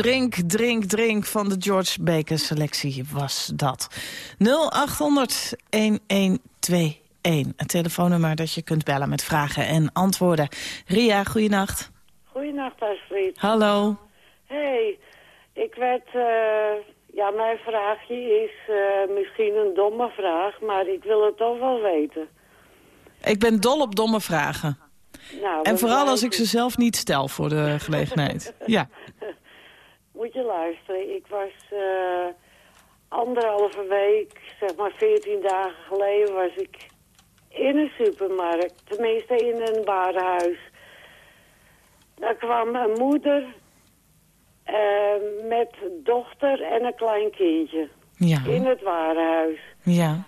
Drink, drink, drink van de George Baker selectie was dat. 0800 1121. een telefoonnummer dat je kunt bellen met vragen en antwoorden. Ria, goeienacht. Goeienacht, Astrid. Hallo. Hey, ik werd... Eh, ja, mijn vraagje is eh, misschien een domme vraag, maar ik wil het toch wel weten. Ik ben dol op domme vragen. Nou, en vooral als ik ze zelf niet stel voor de gelegenheid. Ja. Moet je luisteren, ik was eh, anderhalve week, zeg maar veertien dagen geleden, was ik in een supermarkt. Tenminste in een warenhuis. Daar kwam een moeder uh, met dochter en een klein kindje. Ja. In het warenhuis. Ja.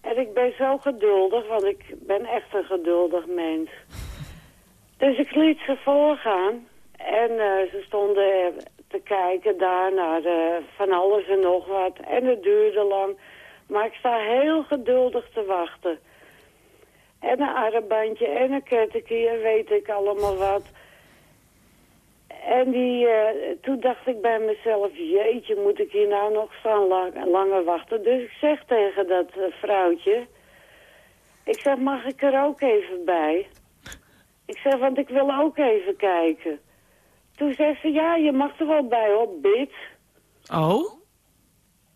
En ik ben zo geduldig, want ik ben echt een geduldig mens. Dus ik liet ze voorgaan. En eh, ze stonden te kijken daar naar eh, van alles en nog wat. En het duurde lang. Maar ik sta heel geduldig te wachten. En een armbandje en een kettenkie en weet ik allemaal wat. En die, eh, toen dacht ik bij mezelf, jeetje, moet ik hier nou nog staan lang, langer wachten? Dus ik zeg tegen dat eh, vrouwtje, ik zeg, mag ik er ook even bij? Ik zeg, want ik wil ook even kijken. Toen zei ze, ja, je mag er wel bij hoor, bid. Oh?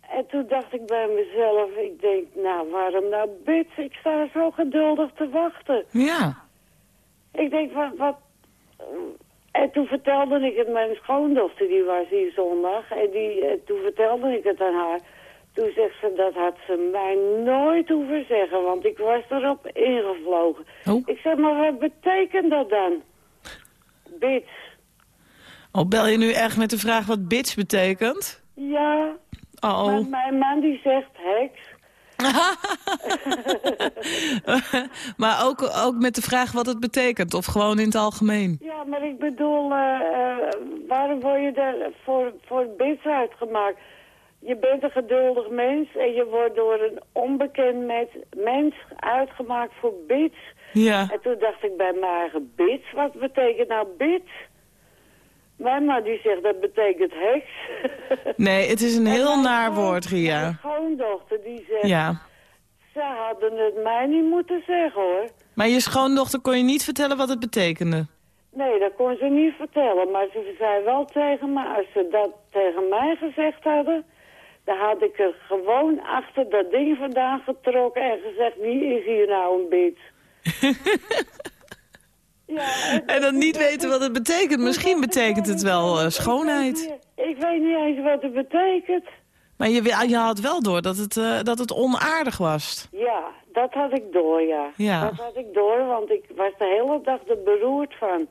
En toen dacht ik bij mezelf, ik denk, nou, waarom nou bid? Ik sta zo geduldig te wachten. Ja. Ik denk, wat... wat en toen vertelde ik het mijn schoondochter, die was hier zondag. En die, eh, toen vertelde ik het aan haar. Toen zegt ze, dat had ze mij nooit hoeven zeggen, want ik was erop ingevlogen. Ik zeg, maar wat betekent dat dan? Bits. Oh, bel je nu echt met de vraag wat bitch betekent? Ja. Oh. Maar mijn man die zegt heks. maar ook, ook met de vraag wat het betekent, of gewoon in het algemeen? Ja, maar ik bedoel, eh, eh, waarom word je daar voor, voor bits uitgemaakt? Je bent een geduldig mens en je wordt door een onbekend mens, mens uitgemaakt voor bits. Ja. En toen dacht ik bij mijn eigen bits, wat betekent nou bits? Mijn man die zegt dat betekent heks. Nee, het is een En heel naar woord, Ria. Mijn schoondochter die zegt, Ja. ze hadden het mij niet moeten zeggen hoor. Maar je schoondochter kon je niet vertellen wat het betekende? Nee, dat kon ze niet vertellen. Maar ze zei wel tegen me, als ze dat tegen mij gezegd hadden... dan had ik er gewoon achter dat ding vandaan getrokken en gezegd... wie is hier nou een En dan niet weten wat het betekent. Misschien betekent het wel eh, schoonheid. Ik weet niet eens wat het betekent. Maar je, je had wel door dat het, eh, dat het onaardig was. Ja, dat had ik door, ja. Ja. Dat had ik door, want ik was de hele dag er beroerd van.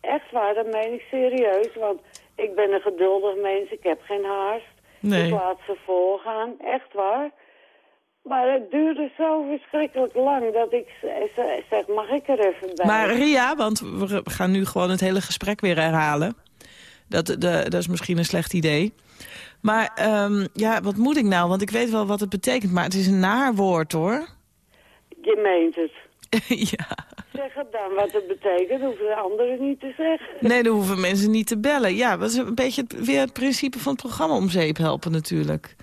Echt waar, dat meen ik serieus. Want ik ben een geduldig mens, ik heb geen haast. Nee. Ik laat ze voorgaan, echt waar. Maar het duurde zo verschrikkelijk lang dat ik zeg, mag ik er even bij? Maar Ria, want we gaan nu gewoon het hele gesprek weer herhalen. Dat, de, dat is misschien een slecht idee. Maar ehm, ja, wat moet ik nou? Want ik weet wel wat het betekent, maar het is een naar woord, hoor. Je meent het. ja. Zeg het dan wat het betekent, hoeven de anderen niet te zeggen. Nee, dan hoeven mensen niet te bellen. Ja, dat is een beetje het, weer het principe van het programma om zeep helpen natuurlijk.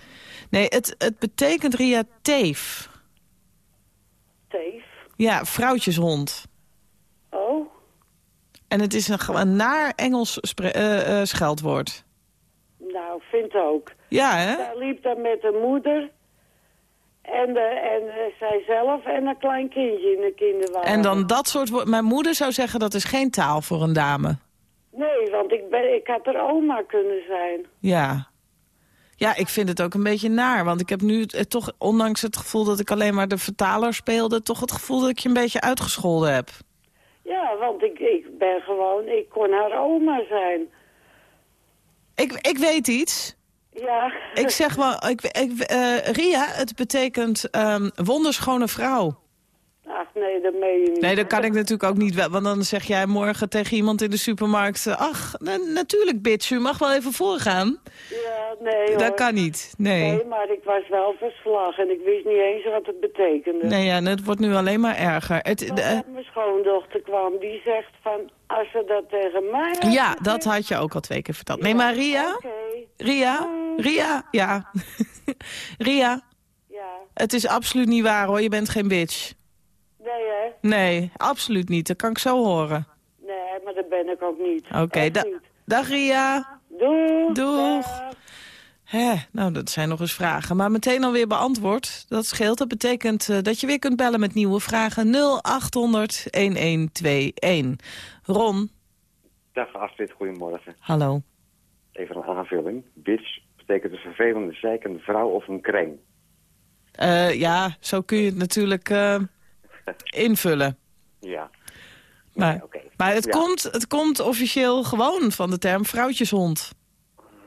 Nee, het, het betekent Ria teef. Teef? Ja, vrouwtjeshond. Oh, En het is een, een naar Engels eh, eh, scheldwoord. nou, vind ook. Ja, hè? Zij liep daar met de moeder en, de, en eh, zijzelf en een klein kindje in de kinderwagen. En dan dat soort woorden. Mijn moeder zou zeggen dat is geen taal voor een dame. Nee, want ik, ben, ik had er oma kunnen zijn. Ja. Ja, ik vind het ook een beetje naar. Want ik heb nu toch, ondanks het gevoel dat ik alleen maar de vertaler speelde... toch het gevoel dat ik je een beetje uitgescholden heb. Ja, want ik, ik ben gewoon, ik kon haar oma zijn. Ik, ik weet iets. Ja. Ik zeg wel, ik, ik, eh, Ria, het betekent ehm, wonderschone vrouw. Ach nee, dat meen je niet. Nee, dat kan ik natuurlijk ook niet. wel, Want dan zeg jij morgen tegen iemand in de supermarkt... eh, ach, na- natuurlijk, bitch, u mag wel even voorgaan. Ja, nee hoor. Dat kan niet, nee. Nee, maar ik was wel verslagen en ik wist niet eens wat het betekende. Nee, ja, en het wordt nu alleen maar erger. Het, de- Totdat mijn schoondochter kwam, die zegt van, als ze dat tegen mij had ja, dat had je ook al twee keer verteld. Nee, maar Ria? Ria? Ria? Ja. Ria? Ja. Het is absoluut niet waar, hoor. Je bent geen bitch. Nee, hè? Nee, absoluut niet. Dat kan ik zo horen. Nee, maar dat ben ik ook niet. Oké, da- niet. dag Ria. Doeg. Doeg. Hè, nou, dat zijn nog eens vragen. Maar meteen alweer beantwoord. Dat scheelt. Dat betekent eh, dat je weer kunt bellen met nieuwe vragen. 0800-1121. Ron, Dag Astrid, goedemorgen. hallo. Even een aanvulling. Bitch betekent een vervelende, zeikende vrouw of een kreng. Eh, ja, zo kun je het natuurlijk eh, invullen. Ja. Maar, maar het, Ja. komt, het komt officieel gewoon van de term vrouwtjeshond.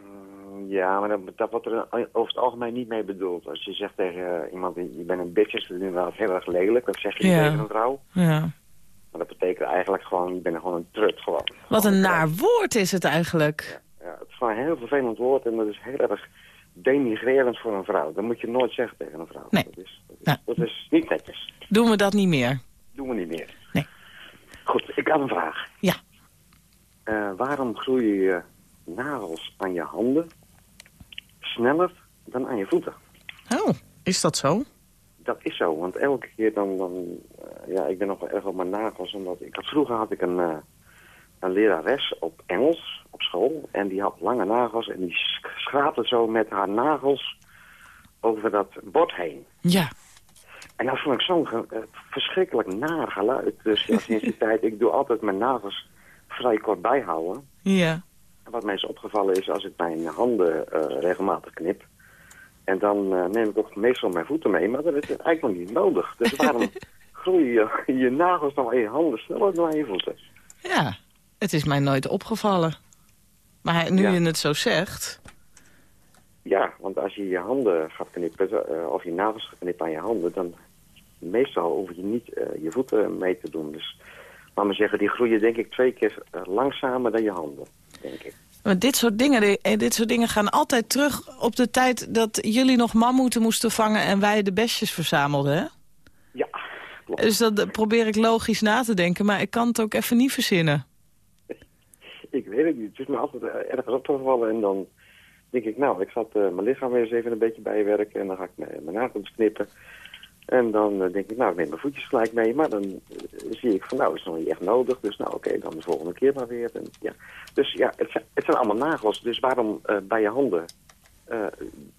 Mm, Ja, maar dat, dat wordt er over het algemeen niet mee bedoeld. Als je zegt tegen iemand, je bent een bitch, is dat inderdaad heel erg lelijk. Dat zeg je Ja. tegen een vrouw. Ja. Maar dat betekent eigenlijk gewoon, je bent gewoon een trut gewoon. Wat een naar woord is het eigenlijk. Ja, het is gewoon een heel vervelend woord en dat is heel erg denigrerend voor een vrouw. Dat moet je nooit zeggen tegen een vrouw. Nee. Dat, is, dat, is, dat is niet netjes. Doen we dat niet meer? Doen we niet meer. Nee. Goed, ik had een vraag. Ja. Eh, waarom groeien je nagels aan je handen sneller dan aan je voeten. Oh, is dat zo? Dat is zo, want elke keer dan... dan eh, ja, ik ben nog wel erg op mijn nagels. Omdat ik had, vroeger had ik een, eh, een lerares op Engels op school. En die had lange nagels en die sch- schraapte zo met haar nagels over dat bord heen. Ja. En dat vond ik zo'n eh, verschrikkelijk naar geluid. Dus ja, sinds die tijd, ik doe altijd mijn nagels vrij kort bijhouden. Ja. En wat mij is opgevallen is als ik mijn handen eh, regelmatig knip. En dan eh, neem ik ook meestal mijn voeten mee, maar dat is eigenlijk nog niet nodig. Dus waarom groeien je, je nagels dan aan je handen sneller dan aan je voeten? Ja, het is mij nooit opgevallen. Maar nu Ja. je het zo zegt... Ja, want als je je handen gaat knippen, eh, of je nagels gaat knippen aan je handen, dan meestal hoef je niet eh, je voeten mee te doen. Dus laat maar zeggen, die groeien denk ik twee keer eh, langzamer dan je handen, denk ik. Maar dit soort, dingen, dit soort dingen gaan altijd terug op de tijd dat jullie nog mammoeten moesten vangen en wij de bestjes verzamelden, hè? Ja, klopt. Dus dat probeer ik logisch na te denken, maar ik kan het ook even niet verzinnen. Ik weet het niet. Het is me altijd eh, ergens opgevallen en dan denk ik, nou, ik zal eh, mijn lichaam weer eens even een beetje bijwerken en dan ga ik mijn, mijn nagels knippen. En dan eh, denk ik, nou, ik neem mijn voetjes gelijk mee. Maar dan zie ik van, nou, is nog niet echt nodig. Dus nou, oké, dan de volgende keer maar weer. En, ja. Dus ja, het zijn, het zijn allemaal nagels. Dus waarom bij je handen,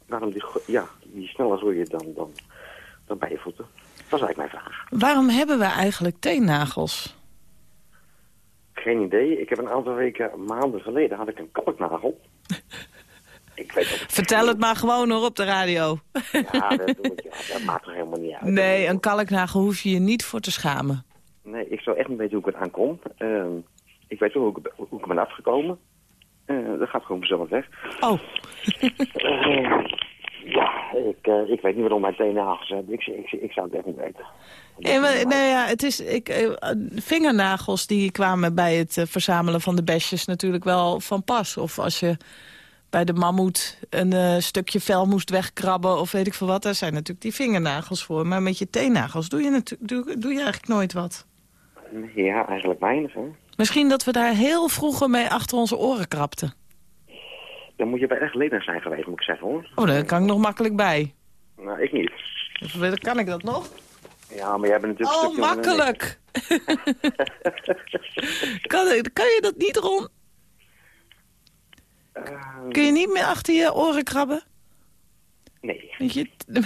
waarom die, ja, die sneller groeien dan, dan, dan bij je voeten? Dat is eigenlijk mijn vraag. Waarom hebben we eigenlijk teennagels? Geen idee. Ik heb een aantal weken, maanden geleden, had ik een kalknagel. ik weet Vertel het maar gewoon hoor op de radio. Ja, dat, doe ik, ja, dat maakt toch helemaal niet uit. Nee, een kalknagel hoef je je niet voor te schamen. Nee, ik zou echt niet weten hoe ik het aankom. Ehm, ik weet wel hoe ik, hoe ik ben afgekomen. Eh, dat gaat gewoon vanzelf weg. Oh. Eh, ik, eh, ik weet niet waarom mijn teennagels hebben. Ik, ik, ik zou het echt niet weten. Nee, maar, nee, ja, het is, ik, eh, vingernagels die kwamen bij het eh, verzamelen van de besjes natuurlijk wel van pas. Of als je bij de mammoet een stukje vel moest wegkrabben of weet ik veel wat. Daar zijn natuurlijk die vingernagels voor. Maar met je teennagels doe je, doe, doe je eigenlijk nooit wat. Ja, eigenlijk weinig, hè. Misschien dat we daar heel vroeger mee achter onze oren krapten. Dan moet je bij echt lenig zijn geweest, moet ik zeggen, hoor. Oh, daar kan ik nog makkelijk bij. Nou, ik niet. Even- Kan ik dat nog? Ja, maar jij bent natuurlijk Oh, makkelijk. kan, kan je dat niet, Ron? Ehm, Kun je niet meer achter je oren krabben? Nee. Je,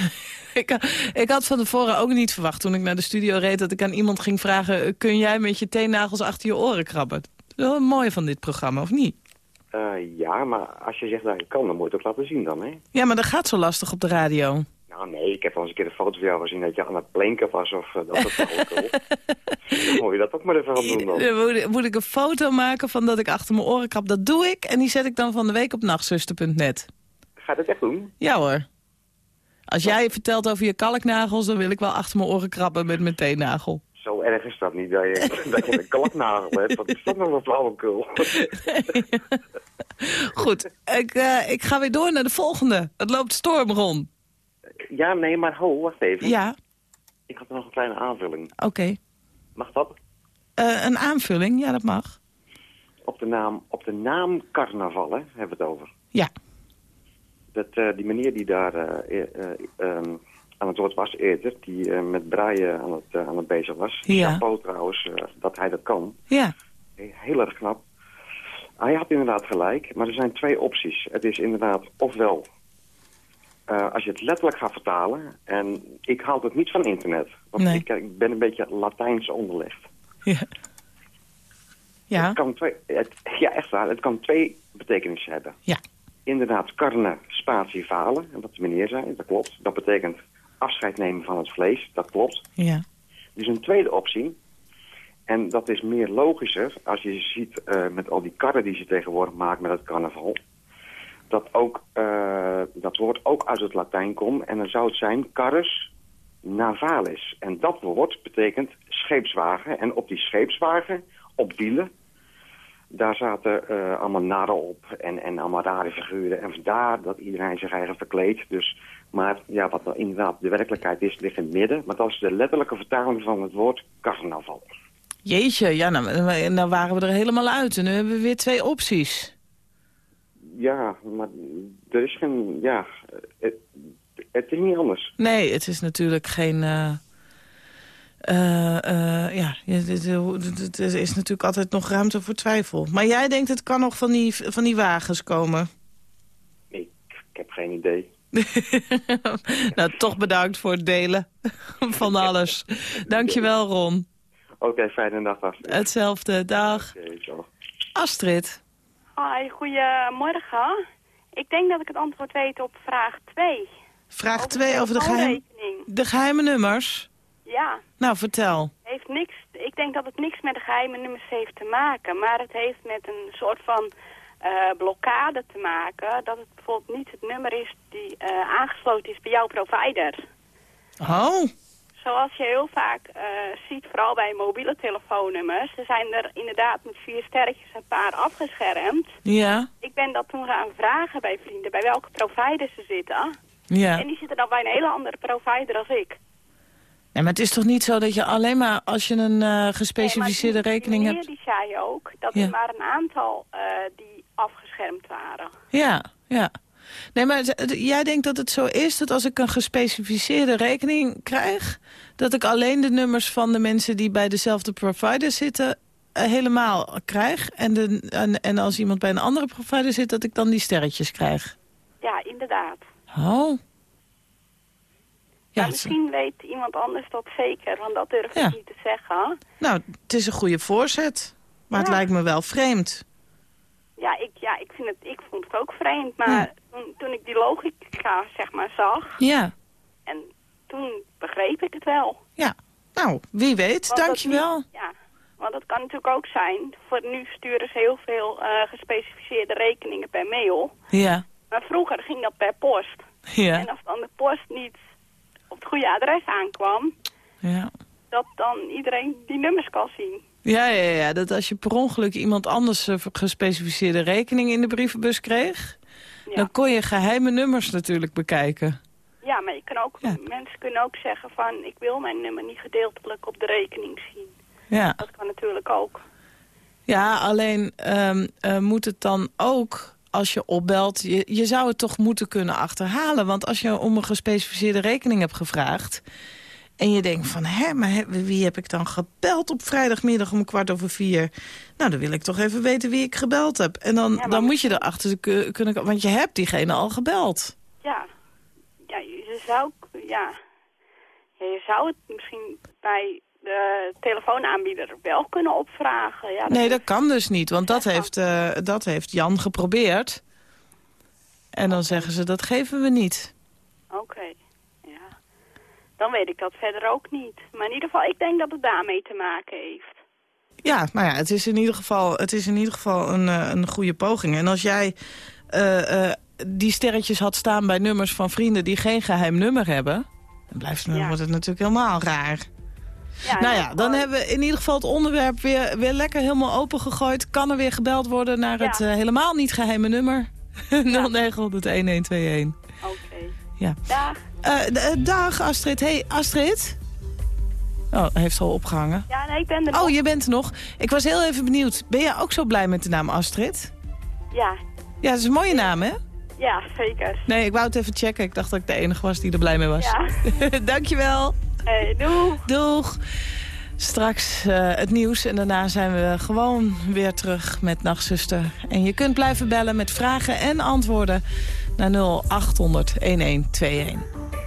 ik, ik had van tevoren ook niet verwacht toen ik naar de studio reed... dat ik aan iemand ging vragen... kun jij met je teennagels achter je oren krabben? Dat is wel het mooie van dit programma, of niet? Eh, ja, maar als je zegt dat je kan, dan moet je het ook laten zien dan, hè. Ja, maar dat gaat zo lastig op de radio. Nou nee, ik heb al eens een keer een foto van jou gezien dat je aan het plinken was of eh, dat soort. Dan moet je dat ook maar even gaan doen dan. Dan moet, ik- moet ik een foto maken van dat ik achter mijn oren krab. Dat doe ik en die zet ik dan van de week op nachtzuster.net. Ga je dat echt doen? Ja hoor. Als jij vertelt over je kalknagels, dan wil ik wel achter mijn oren krabben met mijn teennagel. Zo erg is dat niet, dat je, dat je een kalknagel hebt. Wat is dat nou voor flauwekul? Goed, ik, eh, ik ga weer door naar de volgende. Het loopt storm, Ron. ja, nee, maar ho, wacht even. Ja, Ik had nog een kleine aanvulling. oké. Mag dat? Eh, een aanvulling, ja dat mag. Op de naam, op de naam carnaval, hè, hebben we het over. Ja. Dat, eh, die meneer die daar eh, eh, eh, ehm, aan het woord was eerder, die eh, met braaien aan het, eh, aan het bezig was. Ja. Chapeau trouwens, eh, dat hij dat kan. Ja. Heel erg knap. Hij had inderdaad gelijk, maar er zijn twee opties. Het is inderdaad ofwel, als je het letterlijk gaat vertalen... en ik haal het niet van internet, want Nee. ik, ik ben een beetje Latijns onderlegd. Ja. Ja. Het kan twee, het, ja, echt waar. Het kan twee betekenissen hebben. Ja. Inderdaad, carne, spatie, falen. En wat de meneer zei, dat klopt. Dat betekent afscheid nemen van het vlees. Dat klopt. Ja. Dus een tweede optie. En dat is meer logischer als je ziet eh, met al die karren die ze tegenwoordig maken met het carnaval. Dat, ook, eh, dat woord ook uit het Latijn komt. En dan zou het zijn carrus navalis. En dat woord betekent scheepswagen. En op die scheepswagen, op wielen, daar zaten eh, allemaal narren op en, en allemaal rare figuren. En vandaar dat iedereen zich eigen verkleedt. Dus, maar ja, wat nou inderdaad de werkelijkheid is, ligt in het midden. Maar dat is de letterlijke vertaling van het woord carnaval. Jeetje, ja, nou, nou waren we er helemaal uit. En nu hebben we weer twee opties. Ja, maar er is geen... Ja, het, het is niet anders. Nee, het is natuurlijk geen... eh, eh, eh, ja, er is natuurlijk altijd nog ruimte voor twijfel. Maar jij denkt het kan nog van die, van die wagens komen? Ik heb geen idee. nou, toch bedankt voor het delen van alles. Dankjewel, Ron. Oké, fijne dag vast. Hetzelfde, dag. Oké, ciao. Astrid. Hoi, goedemorgen. Ik denk dat ik het antwoord weet op vraag 2. Vraag 2 over de, geheim, de geheime nummers. Ja, Nou, vertel. heeft niks, ik denk dat het niks met de geheime nummers heeft te maken. Maar het heeft met een soort van eh, blokkade te maken. Dat het bijvoorbeeld niet het nummer is die eh, aangesloten is bij jouw provider. Oh, Zoals je heel vaak eh, ziet, vooral bij mobiele telefoonnummers. Er zijn er inderdaad met vier sterretjes een paar afgeschermd. ja, Ik ben dat toen gaan vragen bij vrienden, bij welke provider ze zitten. ja. En die zitten dan bij een hele andere provider als ik. Nee, maar het is toch niet zo dat je alleen maar als je een eh, gespecificeerde rekening hebt... die zei ook dat Ja. er maar een aantal eh, die afgeschermd waren. Ja, ja. Nee, maar jij denkt dat het zo is dat als ik een gespecificeerde rekening krijg... dat ik alleen de nummers van de mensen die bij dezelfde provider zitten eh, helemaal krijg. En, de, en, en als iemand bij een andere provider zit, dat ik dan die sterretjes krijg. Ja, inderdaad. Oh. Ja, maar misschien weet iemand anders dat zeker, want dat durf Ja. ik niet te zeggen. nou, het is een goede voorzet. Maar het lijkt me wel vreemd. Ja, ik, ja ik, vind het, ik vond het ook vreemd, maar toen, toen ik die logica zeg maar zag, Ja, en toen begreep ik het wel. ja. Nou, wie weet. Want Dankjewel. niet- Ja, want dat kan natuurlijk ook zijn. Voor nu sturen ze heel veel eh, gespecificeerde rekeningen per mail. Ja, Maar vroeger ging dat per post. ja, En als dan de post niet goede adres aankwam, ja. dat dan iedereen die nummers kan zien. Ja, ja, ja, dat als je per ongeluk iemand anders een gespecificeerde rekening in de brievenbus kreeg... dan kon je geheime nummers natuurlijk bekijken. Ja, maar je kan ook, mensen kunnen ook zeggen van... ik wil mijn nummer niet gedeeltelijk op de rekening zien. Ja, Dat kan natuurlijk ook. ja alleen ehm, eh, moet het dan ook, als je opbelt... Je, je zou het toch moeten kunnen achterhalen. Want als je om een gespecificeerde rekening hebt gevraagd... en je denkt van, hè, maar wie heb ik dan gebeld op vrijdagmiddag om kwart over vier? Nou, dan wil ik toch even weten wie ik gebeld heb. En dan, dan moet je erachter ku- kunnen... Want je hebt diegene al gebeld. Ja, ja je zou... Ja. Ja, je zou het misschien bij de telefoonaanbieder wel kunnen opvragen. Ja, Nee, dat kan dus niet, want dat heeft, eh, dat heeft Jan geprobeerd. En dan zeggen ze, dat geven we niet. Oké, ja. Dan weet ik dat verder ook niet. Maar in ieder geval, ik denk dat het daarmee te maken heeft. Ja, maar ja, het is in ieder geval, het is in ieder geval een, eh, een goede poging. En als jij eh, die sterretjes had staan bij nummers van vrienden die geen geheim nummer hebben... dan, blijft, wordt het natuurlijk helemaal raar. Nou ja, dan hebben we in ieder geval het onderwerp weer, weer lekker helemaal opengegooid. Kan er weer gebeld worden naar het eh, helemaal niet geheime nummer. 0900 1121. Oké. Ja. Dag. Eh, dag Astrid. Hey Astrid. Oh, heeft al opgehangen. Ja, nee, ik ben er Oh, nog. je bent er nog. Ik was heel even benieuwd. Ben jij ook zo blij met de naam Astrid? Ja, Ja, dat is een mooie naam, hè? ja, zeker. Nee, ik wou het even checken. Ik dacht dat ik de enige was die er blij mee was. Ja. Dankjewel. Doeg. Doeg. Straks eh, het nieuws en daarna zijn we gewoon weer terug met Nachtzuster. En je kunt blijven bellen met vragen en antwoorden naar 0800 1121.